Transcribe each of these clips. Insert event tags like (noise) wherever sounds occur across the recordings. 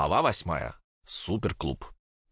Глава восьмая. Суперклуб.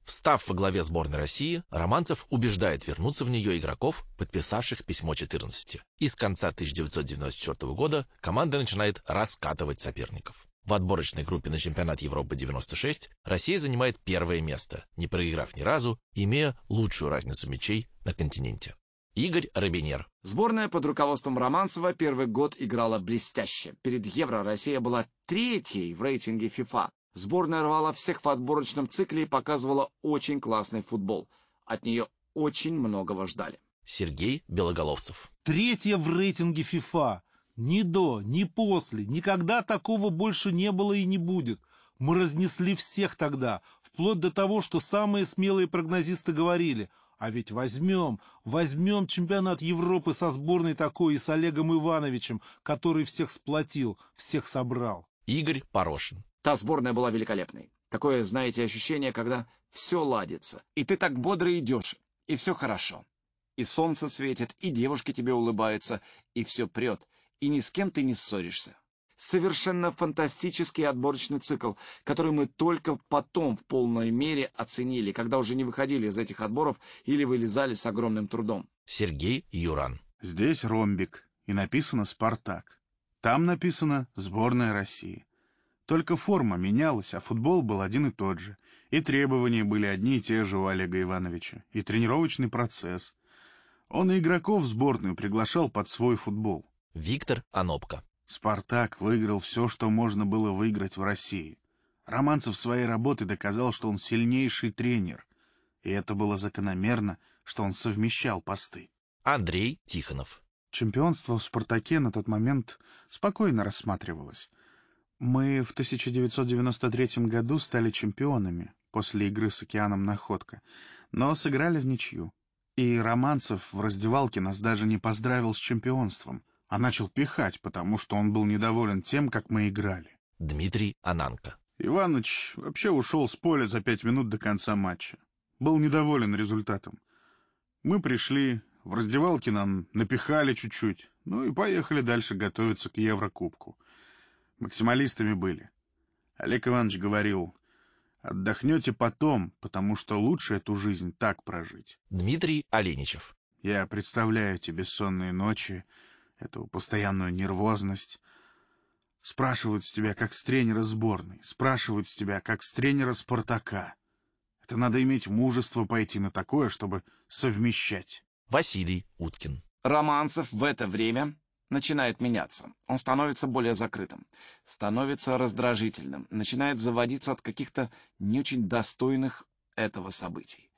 Встав во главе сборной России, Романцев убеждает вернуться в нее игроков, подписавших письмо 14. И с конца 1994 года команда начинает раскатывать соперников. В отборочной группе на чемпионат Европы 96 Россия занимает первое место, не проиграв ни разу, имея лучшую разницу мячей на континенте. Игорь Робинер. Сборная под руководством Романцева первый год играла блестяще. Перед Евро Россия была третьей в рейтинге FIFA. Сборная рвала всех в отборочном цикле и показывала очень классный футбол. От нее очень многого ждали. Сергей Белоголовцев. Третья в рейтинге ФИФА. Ни до, ни после. Никогда такого больше не было и не будет. Мы разнесли всех тогда, вплоть до того, что самые смелые прогнозисты говорили, а ведь возьмем, возьмем чемпионат Европы со сборной такой и с Олегом Ивановичем, который всех сплотил, всех собрал. Игорь Порошин. Та сборная была великолепной. Такое, знаете, ощущение, когда все ладится, и ты так бодро идешь, и все хорошо. И солнце светит, и девушки тебе улыбаются, и все прет, и ни с кем ты не ссоришься. Совершенно фантастический отборочный цикл, который мы только потом в полной мере оценили, когда уже не выходили из этих отборов или вылезали с огромным трудом. Сергей Юран. Здесь ромбик, и написано «Спартак». Там написано «Сборная России». Только форма менялась, а футбол был один и тот же. И требования были одни и те же у Олега Ивановича. И тренировочный процесс. Он и игроков в сборную приглашал под свой футбол. Виктор Анопко. «Спартак» выиграл все, что можно было выиграть в России. Романцев своей работой доказал, что он сильнейший тренер. И это было закономерно, что он совмещал посты. Андрей Тихонов. Чемпионство в «Спартаке» на тот момент спокойно рассматривалось. Мы в 1993 году стали чемпионами после игры с океаном «Находка», но сыграли в ничью. И Романцев в раздевалке нас даже не поздравил с чемпионством, а начал пихать, потому что он был недоволен тем, как мы играли. Дмитрий Ананко. Иваныч вообще ушел с поля за пять минут до конца матча. Был недоволен результатом. Мы пришли, в раздевалке нам напихали чуть-чуть, ну и поехали дальше готовиться к Еврокубку. Максималистами были. Олег Иванович говорил, отдохнете потом, потому что лучше эту жизнь так прожить. Дмитрий Оленичев. Я представляю эти бессонные ночи, эту постоянную нервозность. Спрашивают с тебя, как с тренера сборной, спрашивают с тебя, как с тренера «Спартака». Это надо иметь мужество пойти на такое, чтобы совмещать. Василий Уткин. Романцев в это время начинает меняться. Он становится более закрытым, становится раздражительным, начинает заводиться от каких-то не очень достойных этого событий.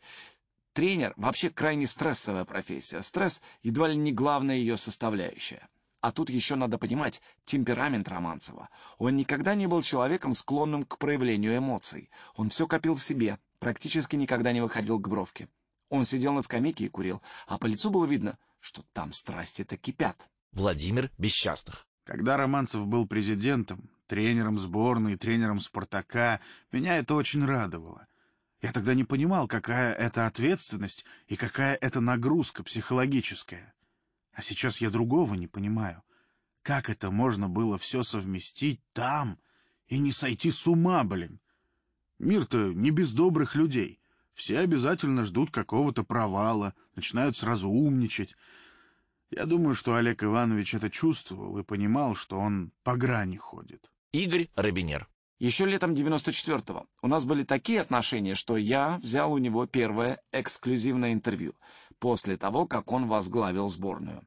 Тренер — вообще крайне стрессовая профессия. Стресс — едва ли не главная ее составляющая. А тут еще надо понимать темперамент Романцева. Он никогда не был человеком, склонным к проявлению эмоций. Он все копил в себе, практически никогда не выходил к бровке. Он сидел на скамейке и курил, а по лицу было видно, что там страсти-то кипят. Владимир Бесчастных. Когда Романцев был президентом, тренером сборной, тренером «Спартака», меня это очень радовало. Я тогда не понимал, какая это ответственность и какая это нагрузка психологическая. А сейчас я другого не понимаю. Как это можно было все совместить там и не сойти с ума, блин? Мир-то не без добрых людей. Все обязательно ждут какого-то провала, начинают сразу умничать. Я думаю, что Олег Иванович это чувствовал и понимал, что он по грани ходит. Игорь Робинер. Еще летом 94-го у нас были такие отношения, что я взял у него первое эксклюзивное интервью после того, как он возглавил сборную.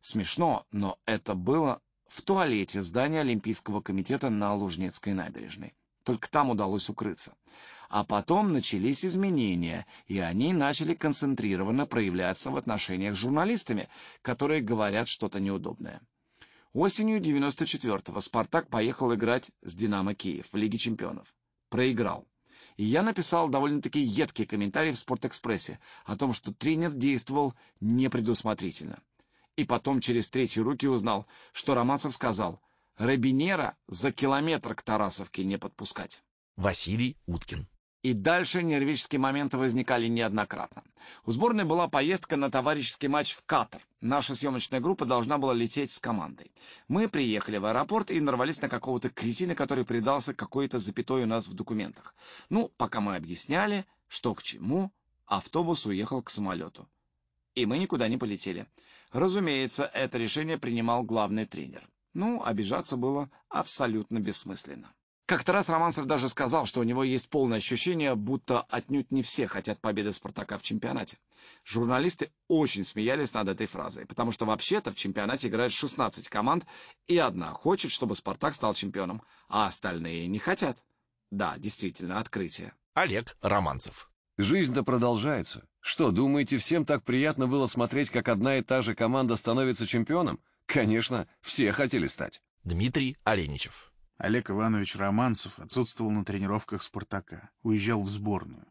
Смешно, но это было в туалете здания Олимпийского комитета на Лужнецкой набережной. Только там удалось укрыться. А потом начались изменения, и они начали концентрированно проявляться в отношениях с журналистами, которые говорят что-то неудобное. Осенью 94-го «Спартак» поехал играть с «Динамо Киев» в Лиге чемпионов. Проиграл. И я написал довольно-таки едкий комментарий в «Спортэкспрессе» о том, что тренер действовал непредусмотрительно. И потом через третьи руки узнал, что Романцев сказал «Робинера за километр к Тарасовке не подпускать». Василий Уткин. И дальше нервические моменты возникали неоднократно. У сборной была поездка на товарищеский матч в Катар. Наша съемочная группа должна была лететь с командой. Мы приехали в аэропорт и нарвались на какого-то кретина, который предался какой-то запятой у нас в документах. Ну, пока мы объясняли, что к чему, автобус уехал к самолету. И мы никуда не полетели. Разумеется, это решение принимал главный тренер. Ну, обижаться было абсолютно бессмысленно. Как-то раз Романцев даже сказал, что у него есть полное ощущение, будто отнюдь не все хотят победы «Спартака» в чемпионате. Журналисты очень смеялись над этой фразой, потому что вообще-то в чемпионате играет 16 команд, и одна хочет, чтобы «Спартак» стал чемпионом, а остальные не хотят. Да, действительно, открытие. Олег Романцев. Жизнь-то продолжается. Что, думаете, всем так приятно было смотреть, как одна и та же команда становится чемпионом? Конечно, все хотели стать. Дмитрий Оленичев. Олег Иванович Романцев отсутствовал на тренировках «Спартака», уезжал в сборную.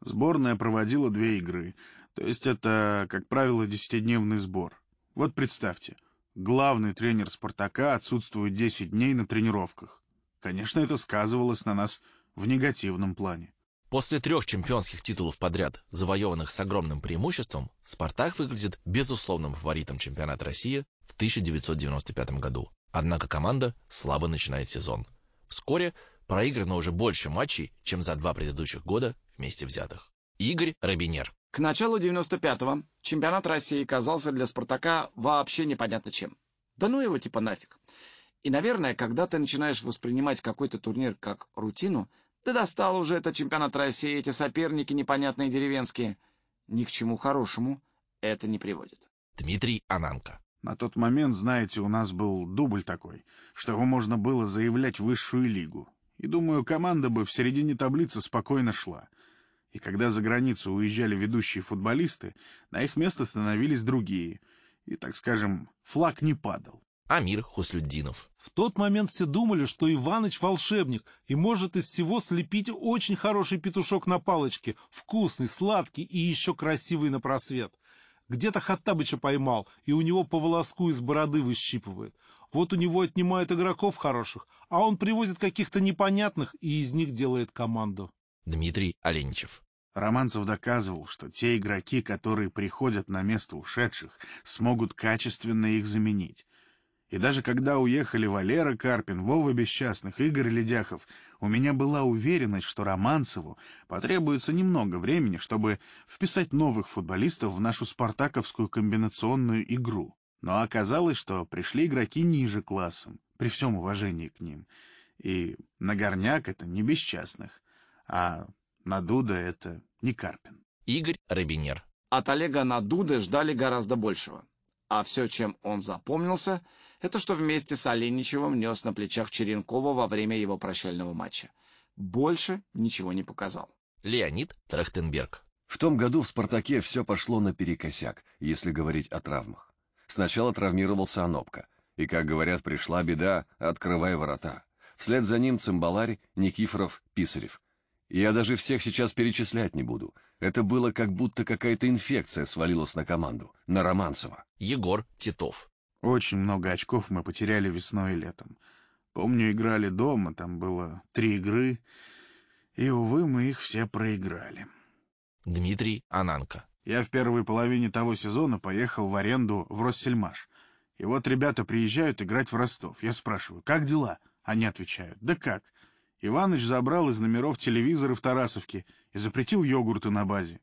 Сборная проводила две игры, то есть это, как правило, десятидневный сбор. Вот представьте, главный тренер «Спартака» отсутствует 10 дней на тренировках. Конечно, это сказывалось на нас в негативном плане. После трех чемпионских титулов подряд, завоеванных с огромным преимуществом, «Спартак» выглядит безусловным фаворитом чемпионата России в 1995 году. Однако команда слабо начинает сезон. Вскоре проиграно уже больше матчей, чем за два предыдущих года вместе взятых. Игорь Робинер. К началу 95-го чемпионат России казался для «Спартака» вообще непонятно чем. Да ну его типа нафиг. И, наверное, когда ты начинаешь воспринимать какой-то турнир как рутину, ты достал уже этот чемпионат России, эти соперники непонятные деревенские. Ни к чему хорошему это не приводит. Дмитрий Ананко. На тот момент, знаете, у нас был дубль такой, что его можно было заявлять в высшую лигу. И, думаю, команда бы в середине таблицы спокойно шла. И когда за границу уезжали ведущие футболисты, на их место становились другие. И, так скажем, флаг не падал. Амир Хуслюддинов. В тот момент все думали, что Иваныч волшебник и может из всего слепить очень хороший петушок на палочке, вкусный, сладкий и еще красивый на просвет. Где-то Хаттабыча поймал, и у него по волоску из бороды выщипывает. Вот у него отнимают игроков хороших, а он привозит каких-то непонятных и из них делает команду. Дмитрий Оленичев. Романцев доказывал, что те игроки, которые приходят на место ушедших, смогут качественно их заменить. И даже когда уехали Валера Карпин, Вова Бесчастных, Игорь Ледяхов, у меня была уверенность, что Романцеву потребуется немного времени, чтобы вписать новых футболистов в нашу спартаковскую комбинационную игру. Но оказалось, что пришли игроки ниже классом, при всем уважении к ним. И Нагорняк — это не Бесчастных, а Надуда — это не Карпин. Игорь Робинер. От Олега Надуды ждали гораздо большего. А все, чем он запомнился — это что вместе с Оленичевым нес на плечах Черенкова во время его прощального матча. Больше ничего не показал. Леонид Трахтенберг. В том году в «Спартаке» все пошло наперекосяк, если говорить о травмах. Сначала травмировался Анопка, и, как говорят, пришла беда, открывай ворота. Вслед за ним Цимбаларь, Никифоров, Писарев. Я даже всех сейчас перечислять не буду. Это было как будто какая-то инфекция свалилась на команду, на Романцева. Егор Титов. Очень много очков мы потеряли весной и летом. Помню, играли дома, там было три игры, и, увы, мы их все проиграли. Дмитрий Ананко. Я в первой половине того сезона поехал в аренду в Россельмаш. И вот ребята приезжают играть в Ростов. Я спрашиваю, как дела? Они отвечают, да как. Иваныч забрал из номеров телевизоры в Тарасовке и запретил йогурты на базе.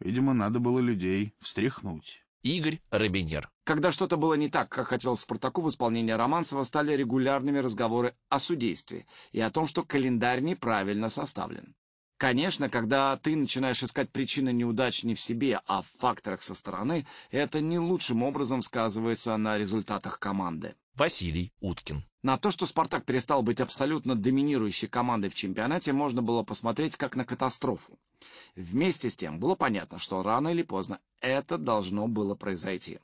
Видимо, надо было людей встряхнуть. Игорь Робинер. Когда что-то было не так, как хотел Спартаку в исполнении Романцева, стали регулярными разговоры о судействе и о том, что календарь неправильно составлен. Конечно, когда ты начинаешь искать причины неудач не в себе, а в факторах со стороны, это не лучшим образом сказывается на результатах команды. Василий Уткин. На то, что «Спартак» перестал быть абсолютно доминирующей командой в чемпионате, можно было посмотреть как на катастрофу. Вместе с тем было понятно, что рано или поздно это должно было произойти.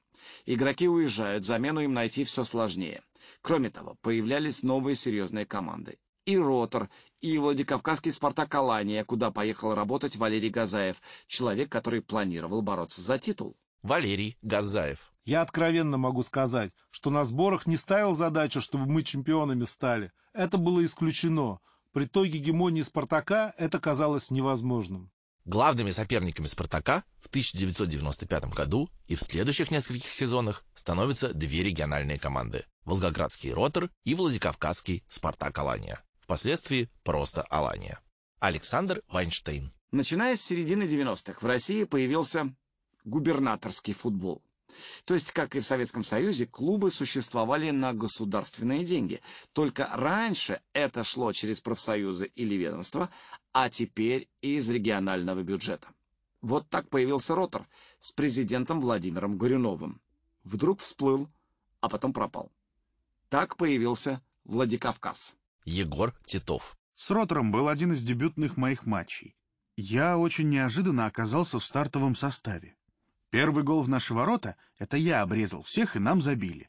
Игроки уезжают, замену им найти все сложнее. Кроме того, появлялись новые серьезные команды. И «Ротор», и Владикавказский «Спартак Алания», куда поехал работать Валерий Газаев, человек, который планировал бороться за титул. Валерий Газаев. Я откровенно могу сказать, что на сборах не ставил задачу, чтобы мы чемпионами стали. Это было исключено. При той гегемонии «Спартака» это казалось невозможным. Главными соперниками «Спартака» в 1995 году и в следующих нескольких сезонах становятся две региональные команды – Волгоградский «Ротор» и Владикавказский «Спартак Алания». Впоследствии просто «Алания». Александр Вайнштейн. Начиная с середины 90-х в России появился губернаторский футбол. То есть, как и в Советском Союзе, клубы существовали на государственные деньги. Только раньше это шло через профсоюзы или ведомства, а теперь из регионального бюджета. Вот так появился Ротор с президентом Владимиром Горюновым. Вдруг всплыл, а потом пропал. Так появился Владикавказ. Егор Титов. С Ротором был один из дебютных моих матчей. Я очень неожиданно оказался в стартовом составе. Первый гол в наши ворота — это я обрезал всех, и нам забили.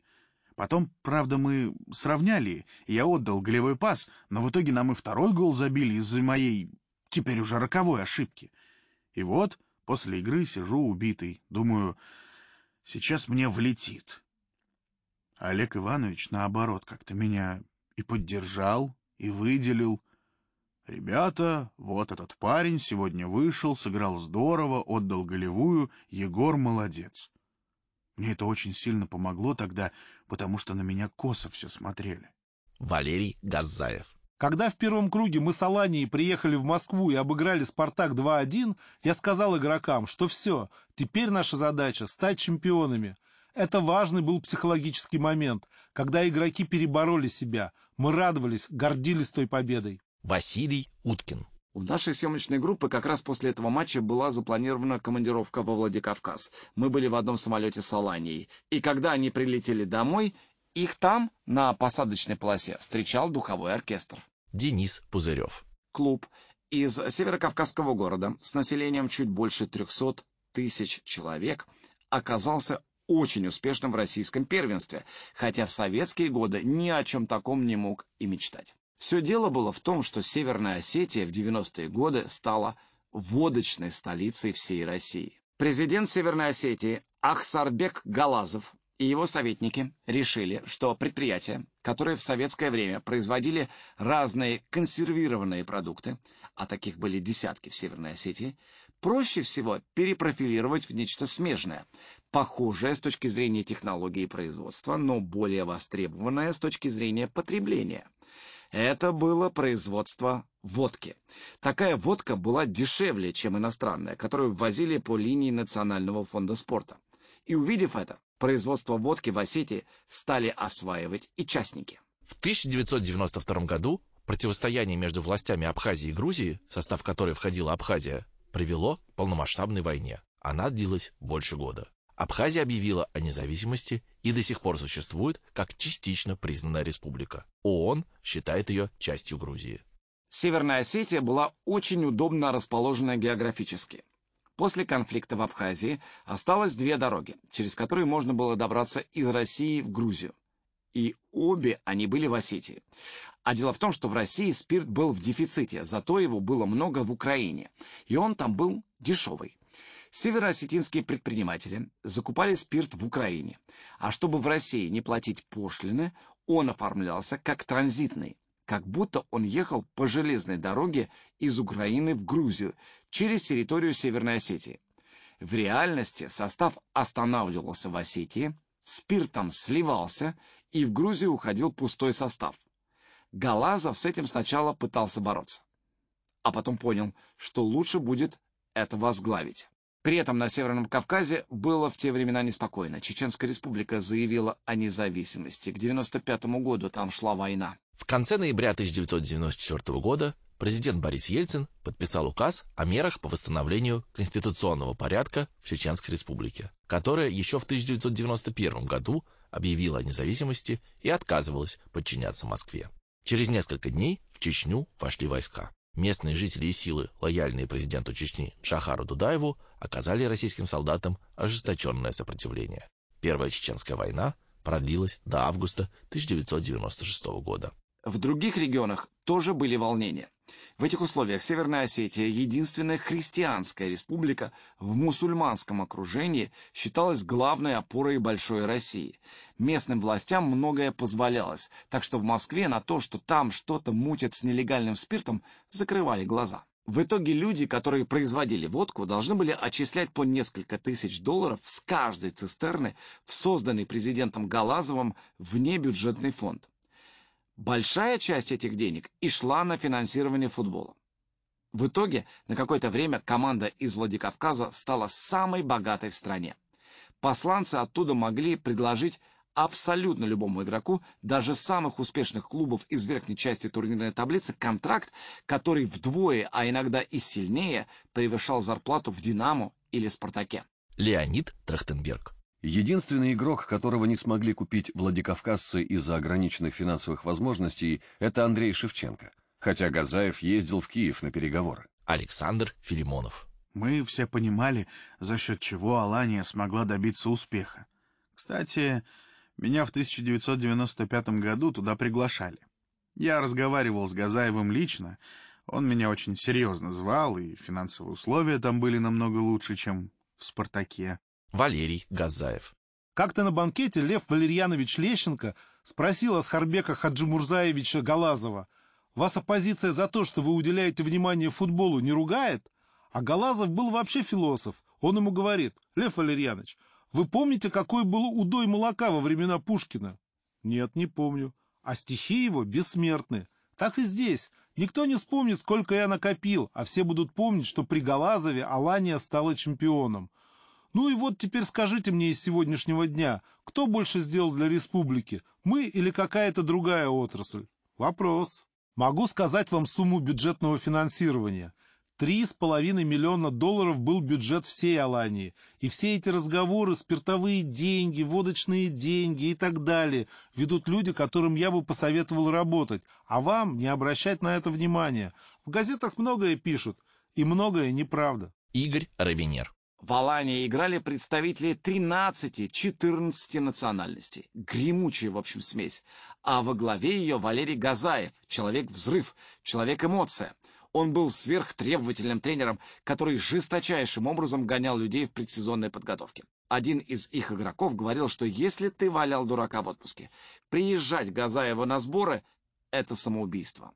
Потом, правда, мы сравняли, я отдал голевой пас, но в итоге нам и второй гол забили из-за моей, теперь уже роковой ошибки. И вот, после игры сижу убитый, думаю, сейчас мне влетит. Олег Иванович, наоборот, как-то меня и поддержал, и выделил — «Ребята, вот этот парень сегодня вышел, сыграл здорово, отдал голевую, Егор молодец». Мне это очень сильно помогло тогда, потому что на меня косо все смотрели. Валерий Газаев. Когда в первом круге мы с Аланией приехали в Москву и обыграли «Спартак» 2-1, я сказал игрокам, что все, теперь наша задача — стать чемпионами. Это важный был психологический момент, когда игроки перебороли себя. Мы радовались, гордились той победой. Василий Уткин. У нашей съемочной группы как раз после этого матча была запланирована командировка во Владикавказ. Мы были в одном самолете с Аланией. И когда они прилетели домой, их там, на посадочной полосе, встречал духовой оркестр. Денис Пузырев. Клуб из северокавказского города с населением чуть больше 300 тысяч человек оказался очень успешным в российском первенстве, хотя в советские годы ни о чем таком не мог и мечтать. Все дело было в том, что Северная Осетия в 90-е годы стала водочной столицей всей России. Президент Северной Осетии Ахсарбек Галазов и его советники решили, что предприятия, которые в советское время производили разные консервированные продукты, а таких были десятки в Северной Осетии, проще всего перепрофилировать в нечто смежное, похожее с точки зрения технологии производства, но более востребованное с точки зрения потребления – это было производство водки. Такая водка была дешевле, чем иностранная, которую ввозили по линии Национального фонда спорта. И увидев это, производство водки в Осетии стали осваивать и частники. В 1992 году противостояние между властями Абхазии и Грузии, в состав которой входила Абхазия, привело к полномасштабной войне. Она длилась больше года. Абхазия объявила о независимости и до сих пор существует как частично признанная республика. ООН считает ее частью Грузии. Северная Осетия была очень удобно расположена географически. После конфликта в Абхазии осталось две дороги, через которые можно было добраться из России в Грузию. И обе они были в Осетии. А дело в том, что в России спирт был в дефиците, зато его было много в Украине. И он там был дешевый. Североосетинские предприниматели закупали спирт в Украине, а чтобы в России не платить пошлины, он оформлялся как транзитный, как будто он ехал по железной дороге из Украины в Грузию через территорию Северной Осетии. В реальности состав останавливался в Осетии, спиртом сливался, и в Грузию уходил пустой состав. Галазов с этим сначала пытался бороться, а потом понял, что лучше будет это возглавить. При этом на Северном Кавказе было в те времена неспокойно. Чеченская республика заявила о независимости. К 95 году там шла война. В конце ноября 1994 года президент Борис Ельцин подписал указ о мерах по восстановлению конституционного порядка в Чеченской республике, которая еще в 1991 году объявила о независимости и отказывалась подчиняться Москве. Через несколько дней в Чечню вошли войска. Местные жители и силы, лояльные президенту Чечни Шахару Дудаеву, оказали российским солдатам ожесточенное сопротивление. Первая Чеченская война продлилась до августа 1996 года. В других регионах тоже были волнения. В этих условиях Северная Осетия, единственная христианская республика в мусульманском окружении, считалась главной опорой большой России. Местным властям многое позволялось, так что в Москве на то, что там что-то мутят с нелегальным спиртом, закрывали глаза. В итоге люди, которые производили водку, должны были отчислять по несколько тысяч долларов с каждой цистерны в созданный президентом Галазовым внебюджетный фонд. Большая часть этих денег и шла на финансирование футбола. В итоге на какое-то время команда из Владикавказа стала самой богатой в стране. Посланцы оттуда могли предложить абсолютно любому игроку, даже самых успешных клубов из верхней части турнирной таблицы, контракт, который вдвое, а иногда и сильнее, превышал зарплату в «Динамо» или «Спартаке». Леонид Трахтенберг. Единственный игрок, которого не смогли купить владикавказцы из-за ограниченных финансовых возможностей, это Андрей Шевченко, хотя Газаев ездил в Киев на переговоры. Александр Филимонов. Мы все понимали, за счет чего Алания смогла добиться успеха. Кстати, меня в 1995 году туда приглашали. Я разговаривал с Газаевым лично, он меня очень серьезно звал, и финансовые условия там были намного лучше, чем в «Спартаке». Валерий Газаев. Как-то на банкете Лев Валерьянович Лещенко спросил Асхарбека Хаджимурзаевича Галазова, «Вас оппозиция за то, что вы уделяете внимание футболу, не ругает?» А Галазов был вообще философ. Он ему говорит, «Лев Валерьянович, вы помните, какой был удой молока во времена Пушкина? Нет, не помню. А стихи его бессмертны. Так и здесь. Никто не вспомнит, сколько я накопил, а все будут помнить, что при Галазове Алания стала чемпионом. Ну и вот теперь скажите мне из сегодняшнего дня, кто больше сделал для республики, мы или какая-то другая отрасль? Вопрос. Могу сказать вам сумму бюджетного финансирования. Три с половиной миллиона долларов был бюджет всей Алании. И все эти разговоры, спиртовые деньги, водочные деньги и так далее, ведут люди, которым я бы посоветовал работать, а вам не обращать на это внимания. В газетах многое пишут, и многое неправда. Игорь Равенер. В Алании играли представители 13-14 национальностей. Гремучая, в общем, смесь. А во главе ее Валерий Газаев, человек-взрыв, человек-эмоция. Он был сверхтребовательным тренером, который жесточайшим образом гонял людей в предсезонной подготовке. Один из их игроков говорил, что если ты валял дурака в отпуске, приезжать Газаева на сборы — это самоубийство.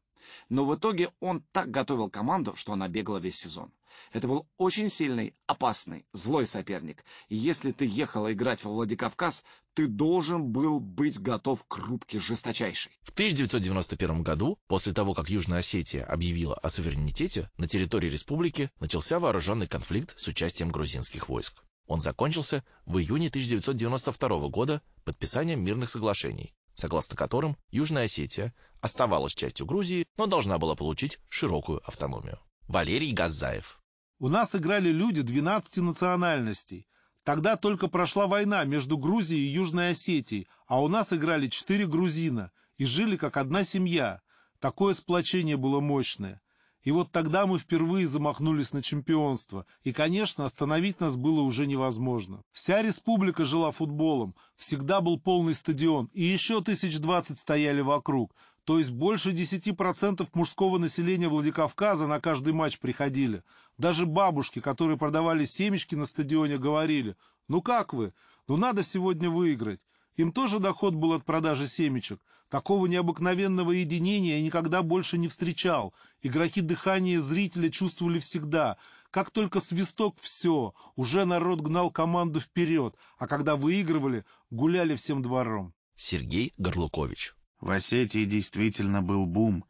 Но в итоге он так готовил команду, что она бегала весь сезон. Это был очень сильный, опасный, злой соперник. И если ты ехала играть во Владикавказ, ты должен был быть готов к рубке жесточайшей. В 1991 году, после того, как Южная Осетия объявила о суверенитете, на территории республики начался вооруженный конфликт с участием грузинских войск. Он закончился в июне 1992 года подписанием мирных соглашений, согласно которым Южная Осетия оставалась частью Грузии, но должна была получить широкую автономию. Валерий Газаев у нас играли люди 12 национальностей. Тогда только прошла война между Грузией и Южной Осетией, а у нас играли четыре грузина и жили как одна семья. Такое сплочение было мощное. И вот тогда мы впервые замахнулись на чемпионство, и, конечно, остановить нас было уже невозможно. Вся республика жила футболом, всегда был полный стадион, и еще тысяч двадцать стояли вокруг, то есть больше 10% мужского населения Владикавказа на каждый матч приходили. Даже бабушки, которые продавали семечки на стадионе, говорили, ну как вы, ну надо сегодня выиграть. Им тоже доход был от продажи семечек. Такого необыкновенного единения я никогда больше не встречал. Игроки дыхания зрителя чувствовали всегда. Как только свисток — все, уже народ гнал команду вперед, а когда выигрывали, гуляли всем двором. Сергей Горлукович в Осетии действительно был бум.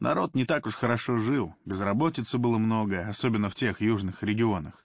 Народ не так уж хорошо жил, безработицы было много, особенно в тех южных регионах.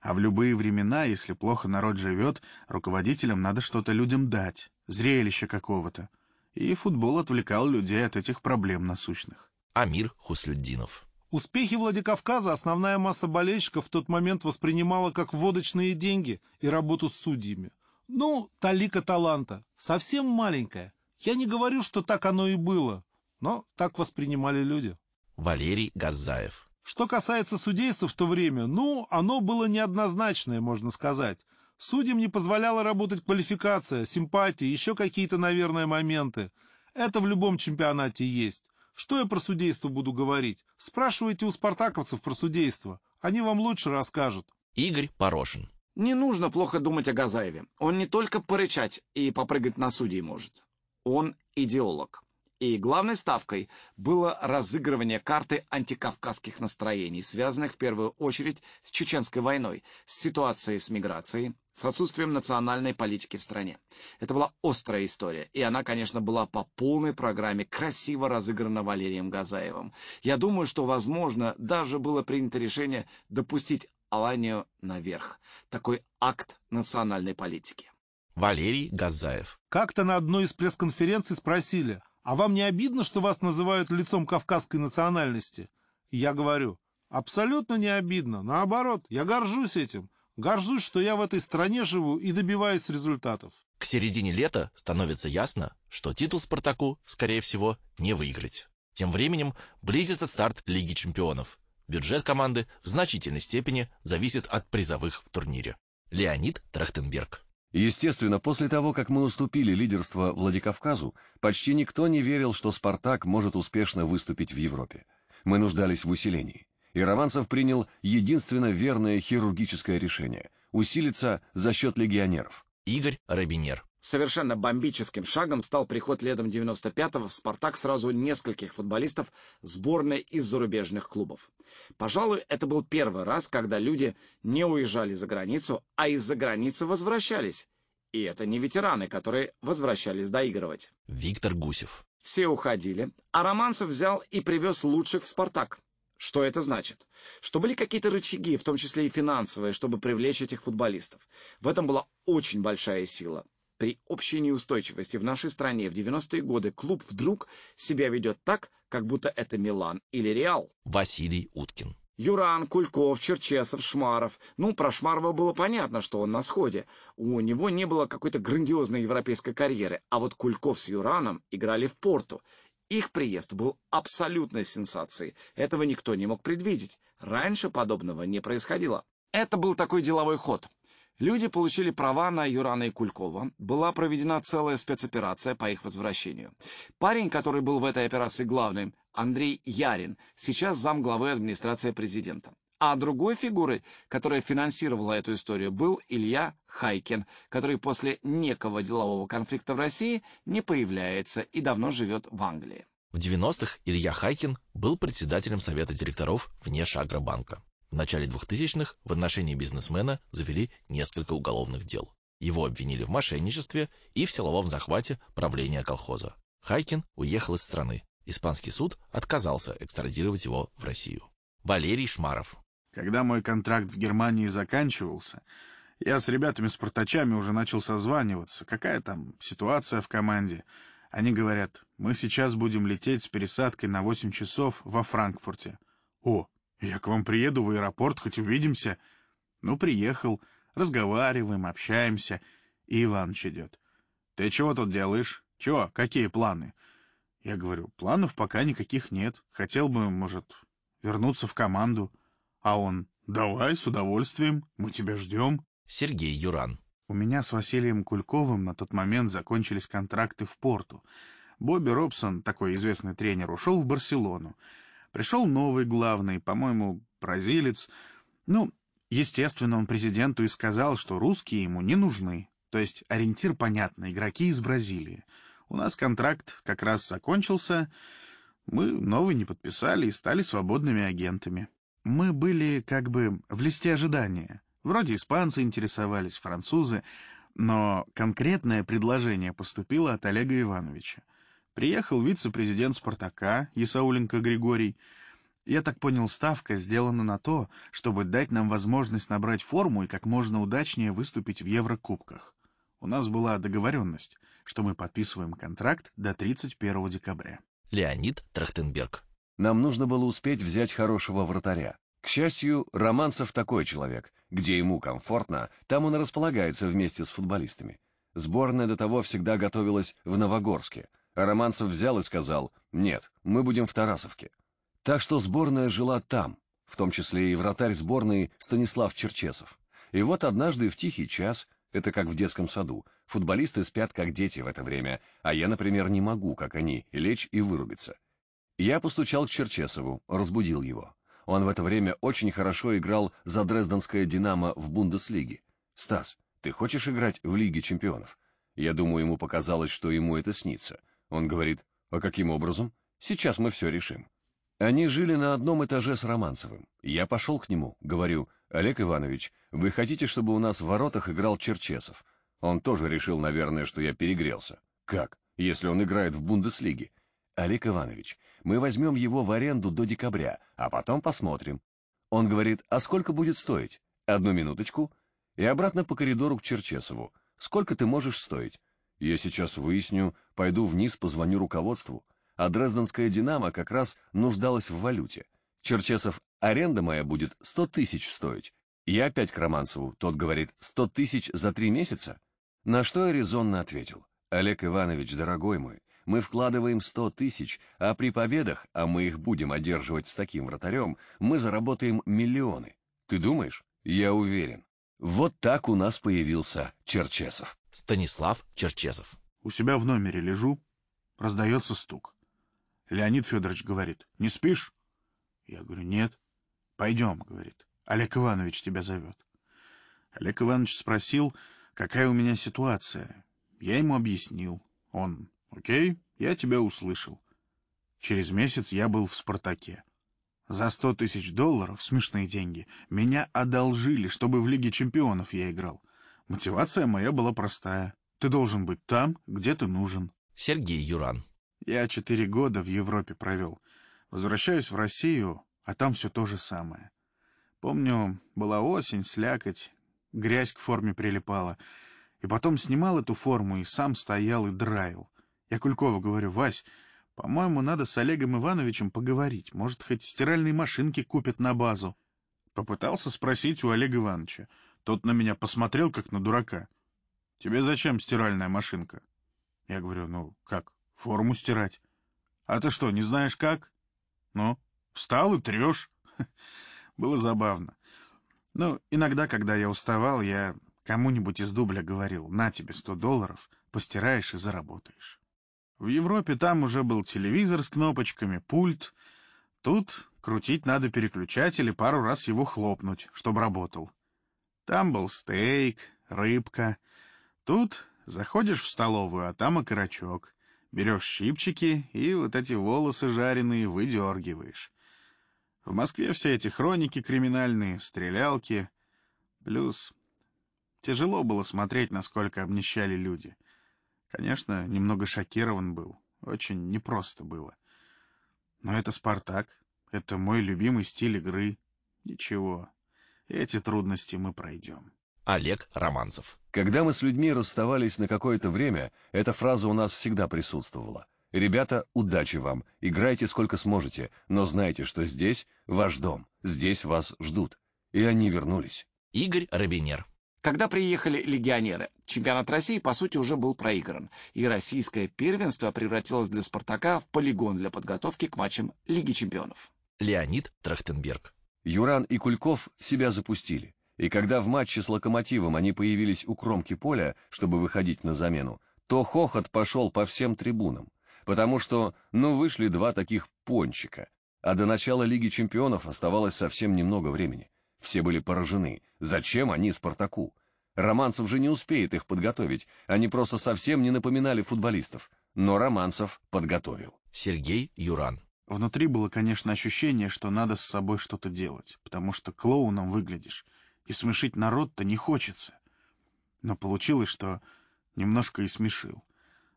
А в любые времена, если плохо народ живет, руководителям надо что-то людям дать, зрелище какого-то. И футбол отвлекал людей от этих проблем насущных. Амир Хуслюддинов Успехи Владикавказа основная масса болельщиков в тот момент воспринимала как водочные деньги и работу с судьями. Ну, талика таланта, совсем маленькая. Я не говорю, что так оно и было, но так воспринимали люди. Валерий Газаев. Что касается судейства в то время, ну, оно было неоднозначное, можно сказать. Судьям не позволяла работать квалификация, симпатии, еще какие-то, наверное, моменты. Это в любом чемпионате есть. Что я про судейство буду говорить? Спрашивайте у спартаковцев про судейство. Они вам лучше расскажут. Игорь Порошин. Не нужно плохо думать о Газаеве. Он не только порычать и попрыгать на судей может. Он идеолог. И главной ставкой было разыгрывание карты антикавказских настроений, связанных в первую очередь с Чеченской войной, с ситуацией с миграцией, с отсутствием национальной политики в стране. Это была острая история, и она, конечно, была по полной программе красиво разыграна Валерием Газаевым. Я думаю, что, возможно, даже было принято решение допустить Аланию наверх. Такой акт национальной политики. Валерий Газаев. Как-то на одной из пресс-конференций спросили, а вам не обидно, что вас называют лицом кавказской национальности? Я говорю, абсолютно не обидно. Наоборот, я горжусь этим. Горжусь, что я в этой стране живу и добиваюсь результатов. К середине лета становится ясно, что титул «Спартаку», скорее всего, не выиграть. Тем временем близится старт Лиги чемпионов. Бюджет команды в значительной степени зависит от призовых в турнире. Леонид Трахтенберг. Естественно, после того, как мы уступили лидерство Владикавказу, почти никто не верил, что «Спартак» может успешно выступить в Европе. Мы нуждались в усилении. И Романцев принял единственно верное хирургическое решение – усилиться за счет легионеров. Игорь Робинер. Совершенно бомбическим шагом стал приход летом 95-го в «Спартак» сразу нескольких футболистов сборной из зарубежных клубов. Пожалуй, это был первый раз, когда люди не уезжали за границу, а из-за границы возвращались. И это не ветераны, которые возвращались доигрывать. Виктор Гусев. Все уходили, а Романцев взял и привез лучших в «Спартак». Что это значит? Что были какие-то рычаги, в том числе и финансовые, чтобы привлечь этих футболистов. В этом была очень большая сила. При общей неустойчивости в нашей стране в 90-е годы клуб вдруг себя ведет так, как будто это Милан или Реал. Василий Уткин. Юран, Кульков, Черчесов, Шмаров. Ну, про Шмарова было понятно, что он на сходе. У него не было какой-то грандиозной европейской карьеры. А вот Кульков с Юраном играли в Порту. Их приезд был абсолютной сенсацией. Этого никто не мог предвидеть. Раньше подобного не происходило. Это был такой деловой ход. Люди получили права на Юрана и Кулькова. Была проведена целая спецоперация по их возвращению. Парень, который был в этой операции главным, Андрей Ярин, сейчас зам главы администрации президента. А другой фигурой, которая финансировала эту историю, был Илья Хайкин, который после некого делового конфликта в России не появляется и давно живет в Англии. В 90-х Илья Хайкин был председателем совета директоров Внешагробанка. В начале 2000-х в отношении бизнесмена завели несколько уголовных дел. Его обвинили в мошенничестве и в силовом захвате правления колхоза. Хайкин уехал из страны. Испанский суд отказался экстрадировать его в Россию. Валерий Шмаров. Когда мой контракт в Германии заканчивался, я с ребятами-спартачами уже начал созваниваться. Какая там ситуация в команде? Они говорят, мы сейчас будем лететь с пересадкой на 8 часов во Франкфурте. О, я к вам приеду в аэропорт, хоть увидимся. Ну, приехал, разговариваем, общаемся. И Иваныч идет. Ты чего тут делаешь? Чего? Какие планы? Я говорю, планов пока никаких нет. Хотел бы, может, вернуться в команду. А он, давай, с удовольствием, мы тебя ждем. Сергей Юран. У меня с Василием Кульковым на тот момент закончились контракты в порту. Бобби Робсон, такой известный тренер, ушел в Барселону. Пришел новый главный, по-моему, бразилец. Ну, естественно, он президенту и сказал, что русские ему не нужны. То есть ориентир понятно, игроки из Бразилии. У нас контракт как раз закончился, мы новый не подписали и стали свободными агентами. Мы были как бы в листе ожидания. Вроде испанцы интересовались, французы, но конкретное предложение поступило от Олега Ивановича. Приехал вице-президент «Спартака» Исауленко Григорий. Я так понял, ставка сделана на то, чтобы дать нам возможность набрать форму и как можно удачнее выступить в Еврокубках. У нас была договоренность, что мы подписываем контракт до 31 декабря. Леонид Трахтенберг. Нам нужно было успеть взять хорошего вратаря. К счастью, Романцев такой человек. Где ему комфортно, там он располагается вместе с футболистами. Сборная до того всегда готовилась в Новогорске — а Романцев взял и сказал, нет, мы будем в Тарасовке. Так что сборная жила там, в том числе и вратарь сборной Станислав Черчесов. И вот однажды в тихий час, это как в детском саду, футболисты спят как дети в это время, а я, например, не могу, как они, лечь и вырубиться. Я постучал к Черчесову, разбудил его. Он в это время очень хорошо играл за Дрезденское «Динамо» в Бундеслиге. «Стас, ты хочешь играть в Лиге чемпионов?» Я думаю, ему показалось, что ему это снится. Он говорит, «А каким образом? Сейчас мы все решим». Они жили на одном этаже с Романцевым. Я пошел к нему, говорю, «Олег Иванович, вы хотите, чтобы у нас в воротах играл Черчесов?» Он тоже решил, наверное, что я перегрелся. Как, если он играет в Бундеслиге? Олег Иванович, мы возьмем его в аренду до декабря, а потом посмотрим. Он говорит, а сколько будет стоить? Одну минуточку. И обратно по коридору к Черчесову. Сколько ты можешь стоить? Я сейчас выясню, пойду вниз, позвоню руководству. А Дрезденская «Динамо» как раз нуждалась в валюте. Черчесов, аренда моя будет сто тысяч стоить. Я опять к Романцеву, тот говорит, сто тысяч за три месяца? На что я резонно ответил. Олег Иванович, дорогой мой, мы вкладываем 100 тысяч, а при победах, а мы их будем одерживать с таким вратарем, мы заработаем миллионы. Ты думаешь? Я уверен. Вот так у нас появился Черчесов. Станислав Черчесов. У себя в номере лежу, раздается стук. Леонид Федорович говорит, не спишь? Я говорю, нет. Пойдем, говорит. Олег Иванович тебя зовет. Олег Иванович спросил, какая у меня ситуация. Я ему объяснил. Он, Окей, я тебя услышал. Через месяц я был в «Спартаке». За сто тысяч долларов, смешные деньги, меня одолжили, чтобы в Лиге чемпионов я играл. Мотивация моя была простая. Ты должен быть там, где ты нужен. Сергей Юран. Я четыре года в Европе провел. Возвращаюсь в Россию, а там все то же самое. Помню, была осень, слякоть, грязь к форме прилипала. И потом снимал эту форму и сам стоял и драил. Я Кулькову говорю, Вась, по-моему, надо с Олегом Ивановичем поговорить. Может, хоть стиральные машинки купят на базу. Попытался спросить у Олега Ивановича. Тот на меня посмотрел, как на дурака. Тебе зачем стиральная машинка? Я говорю, ну, как, форму стирать. А ты что, не знаешь как? Ну, встал и трешь. (laughs) Было забавно. Ну, иногда, когда я уставал, я кому-нибудь из дубля говорил, на тебе сто долларов, постираешь и заработаешь. В Европе там уже был телевизор с кнопочками, пульт. Тут крутить надо переключатель и пару раз его хлопнуть, чтобы работал. Там был стейк, рыбка. Тут заходишь в столовую, а там окорочок. Берешь щипчики и вот эти волосы жареные выдергиваешь. В Москве все эти хроники криминальные, стрелялки. Плюс тяжело было смотреть, насколько обнищали люди. Конечно, немного шокирован был. Очень непросто было. Но это «Спартак». Это мой любимый стиль игры. Ничего, эти трудности мы пройдем. Олег Романцев. Когда мы с людьми расставались на какое-то время, эта фраза у нас всегда присутствовала. «Ребята, удачи вам, играйте сколько сможете, но знайте, что здесь ваш дом, здесь вас ждут». И они вернулись. Игорь Робинер. Когда приехали легионеры, чемпионат России, по сути, уже был проигран, и российское первенство превратилось для «Спартака» в полигон для подготовки к матчам Лиги чемпионов. Леонид Трахтенберг. Юран и Кульков себя запустили, и когда в матче с «Локомотивом» они появились у кромки поля, чтобы выходить на замену, то хохот пошел по всем трибунам, потому что, ну, вышли два таких пончика, а до начала Лиги чемпионов оставалось совсем немного времени. Все были поражены. Зачем они Спартаку? Романцев же не успеет их подготовить. Они просто совсем не напоминали футболистов. Но Романцев подготовил. Сергей Юран. Внутри было, конечно, ощущение, что надо с собой что-то делать, потому что клоуном выглядишь, и смешить народ-то не хочется. Но получилось, что немножко и смешил.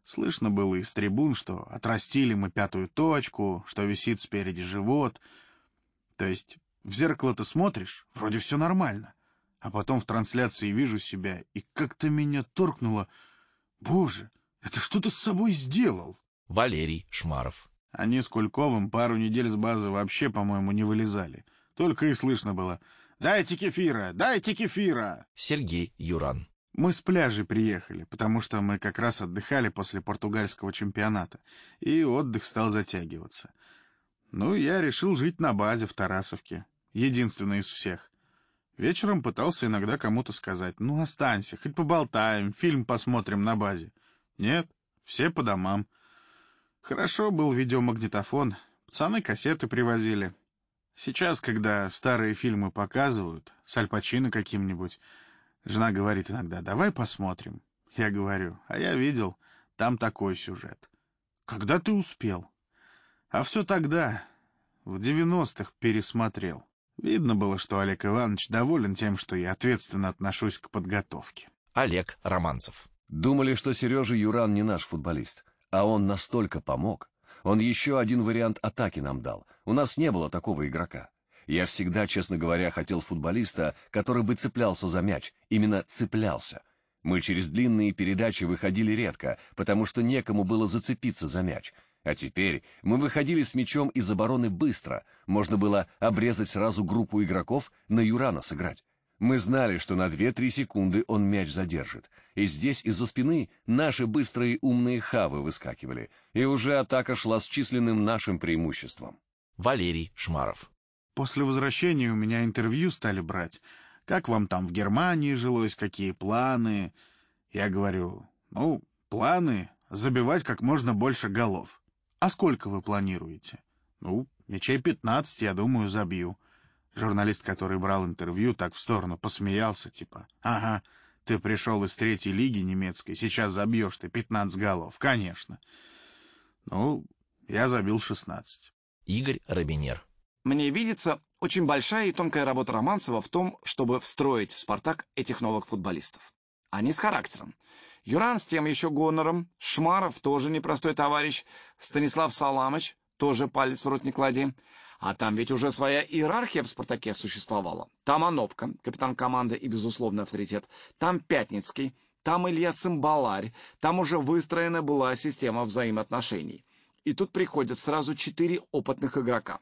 Слышно было из трибун, что отрастили мы пятую точку, что висит спереди живот. То есть в зеркало-то смотришь, вроде все нормально. А потом в трансляции вижу себя, и как-то меня торкнуло. Боже, это что ты с собой сделал? Валерий Шмаров. Они с Кульковым пару недель с базы вообще, по-моему, не вылезали. Только и слышно было «Дайте кефира! Дайте кефира!» Сергей Юран. Мы с пляжей приехали, потому что мы как раз отдыхали после португальского чемпионата, и отдых стал затягиваться. Ну, я решил жить на базе в Тарасовке единственный из всех. Вечером пытался иногда кому-то сказать, ну, останься, хоть поболтаем, фильм посмотрим на базе. Нет, все по домам. Хорошо был видеомагнитофон, Пацаны кассеты привозили. Сейчас, когда старые фильмы показывают, с Аль каким-нибудь, жена говорит иногда, давай посмотрим. Я говорю, а я видел, там такой сюжет. Когда ты успел? А все тогда, в девяностых, пересмотрел. Видно было, что Олег Иванович доволен тем, что я ответственно отношусь к подготовке. Олег Романцев. Думали, что Сережа Юран не наш футболист, а он настолько помог. Он еще один вариант атаки нам дал. У нас не было такого игрока. Я всегда, честно говоря, хотел футболиста, который бы цеплялся за мяч. Именно цеплялся. Мы через длинные передачи выходили редко, потому что некому было зацепиться за мяч. А теперь мы выходили с мячом из обороны быстро. Можно было обрезать сразу группу игроков, на Юрана сыграть. Мы знали, что на 2-3 секунды он мяч задержит. И здесь из-за спины наши быстрые умные хавы выскакивали. И уже атака шла с численным нашим преимуществом. Валерий Шмаров. После возвращения у меня интервью стали брать. Как вам там в Германии жилось, какие планы? Я говорю, ну, планы — забивать как можно больше голов. А сколько вы планируете? Ну, мячей 15, я думаю, забью. Журналист, который брал интервью, так в сторону посмеялся, типа, «Ага, ты пришел из третьей лиги немецкой, сейчас забьешь ты 15 голов». Конечно. Ну, я забил 16. Игорь Робинер. Мне видится очень большая и тонкая работа Романцева в том, чтобы встроить в «Спартак» этих новых футболистов. Они с характером. Юран с тем еще гонором, Шмаров тоже непростой товарищ, Станислав Саламыч тоже палец в рот не клади. А там ведь уже своя иерархия в «Спартаке» существовала. Там Анопка, капитан команды и безусловный авторитет. Там Пятницкий, там Илья Цимбаларь. Там уже выстроена была система взаимоотношений. И тут приходят сразу четыре опытных игрока.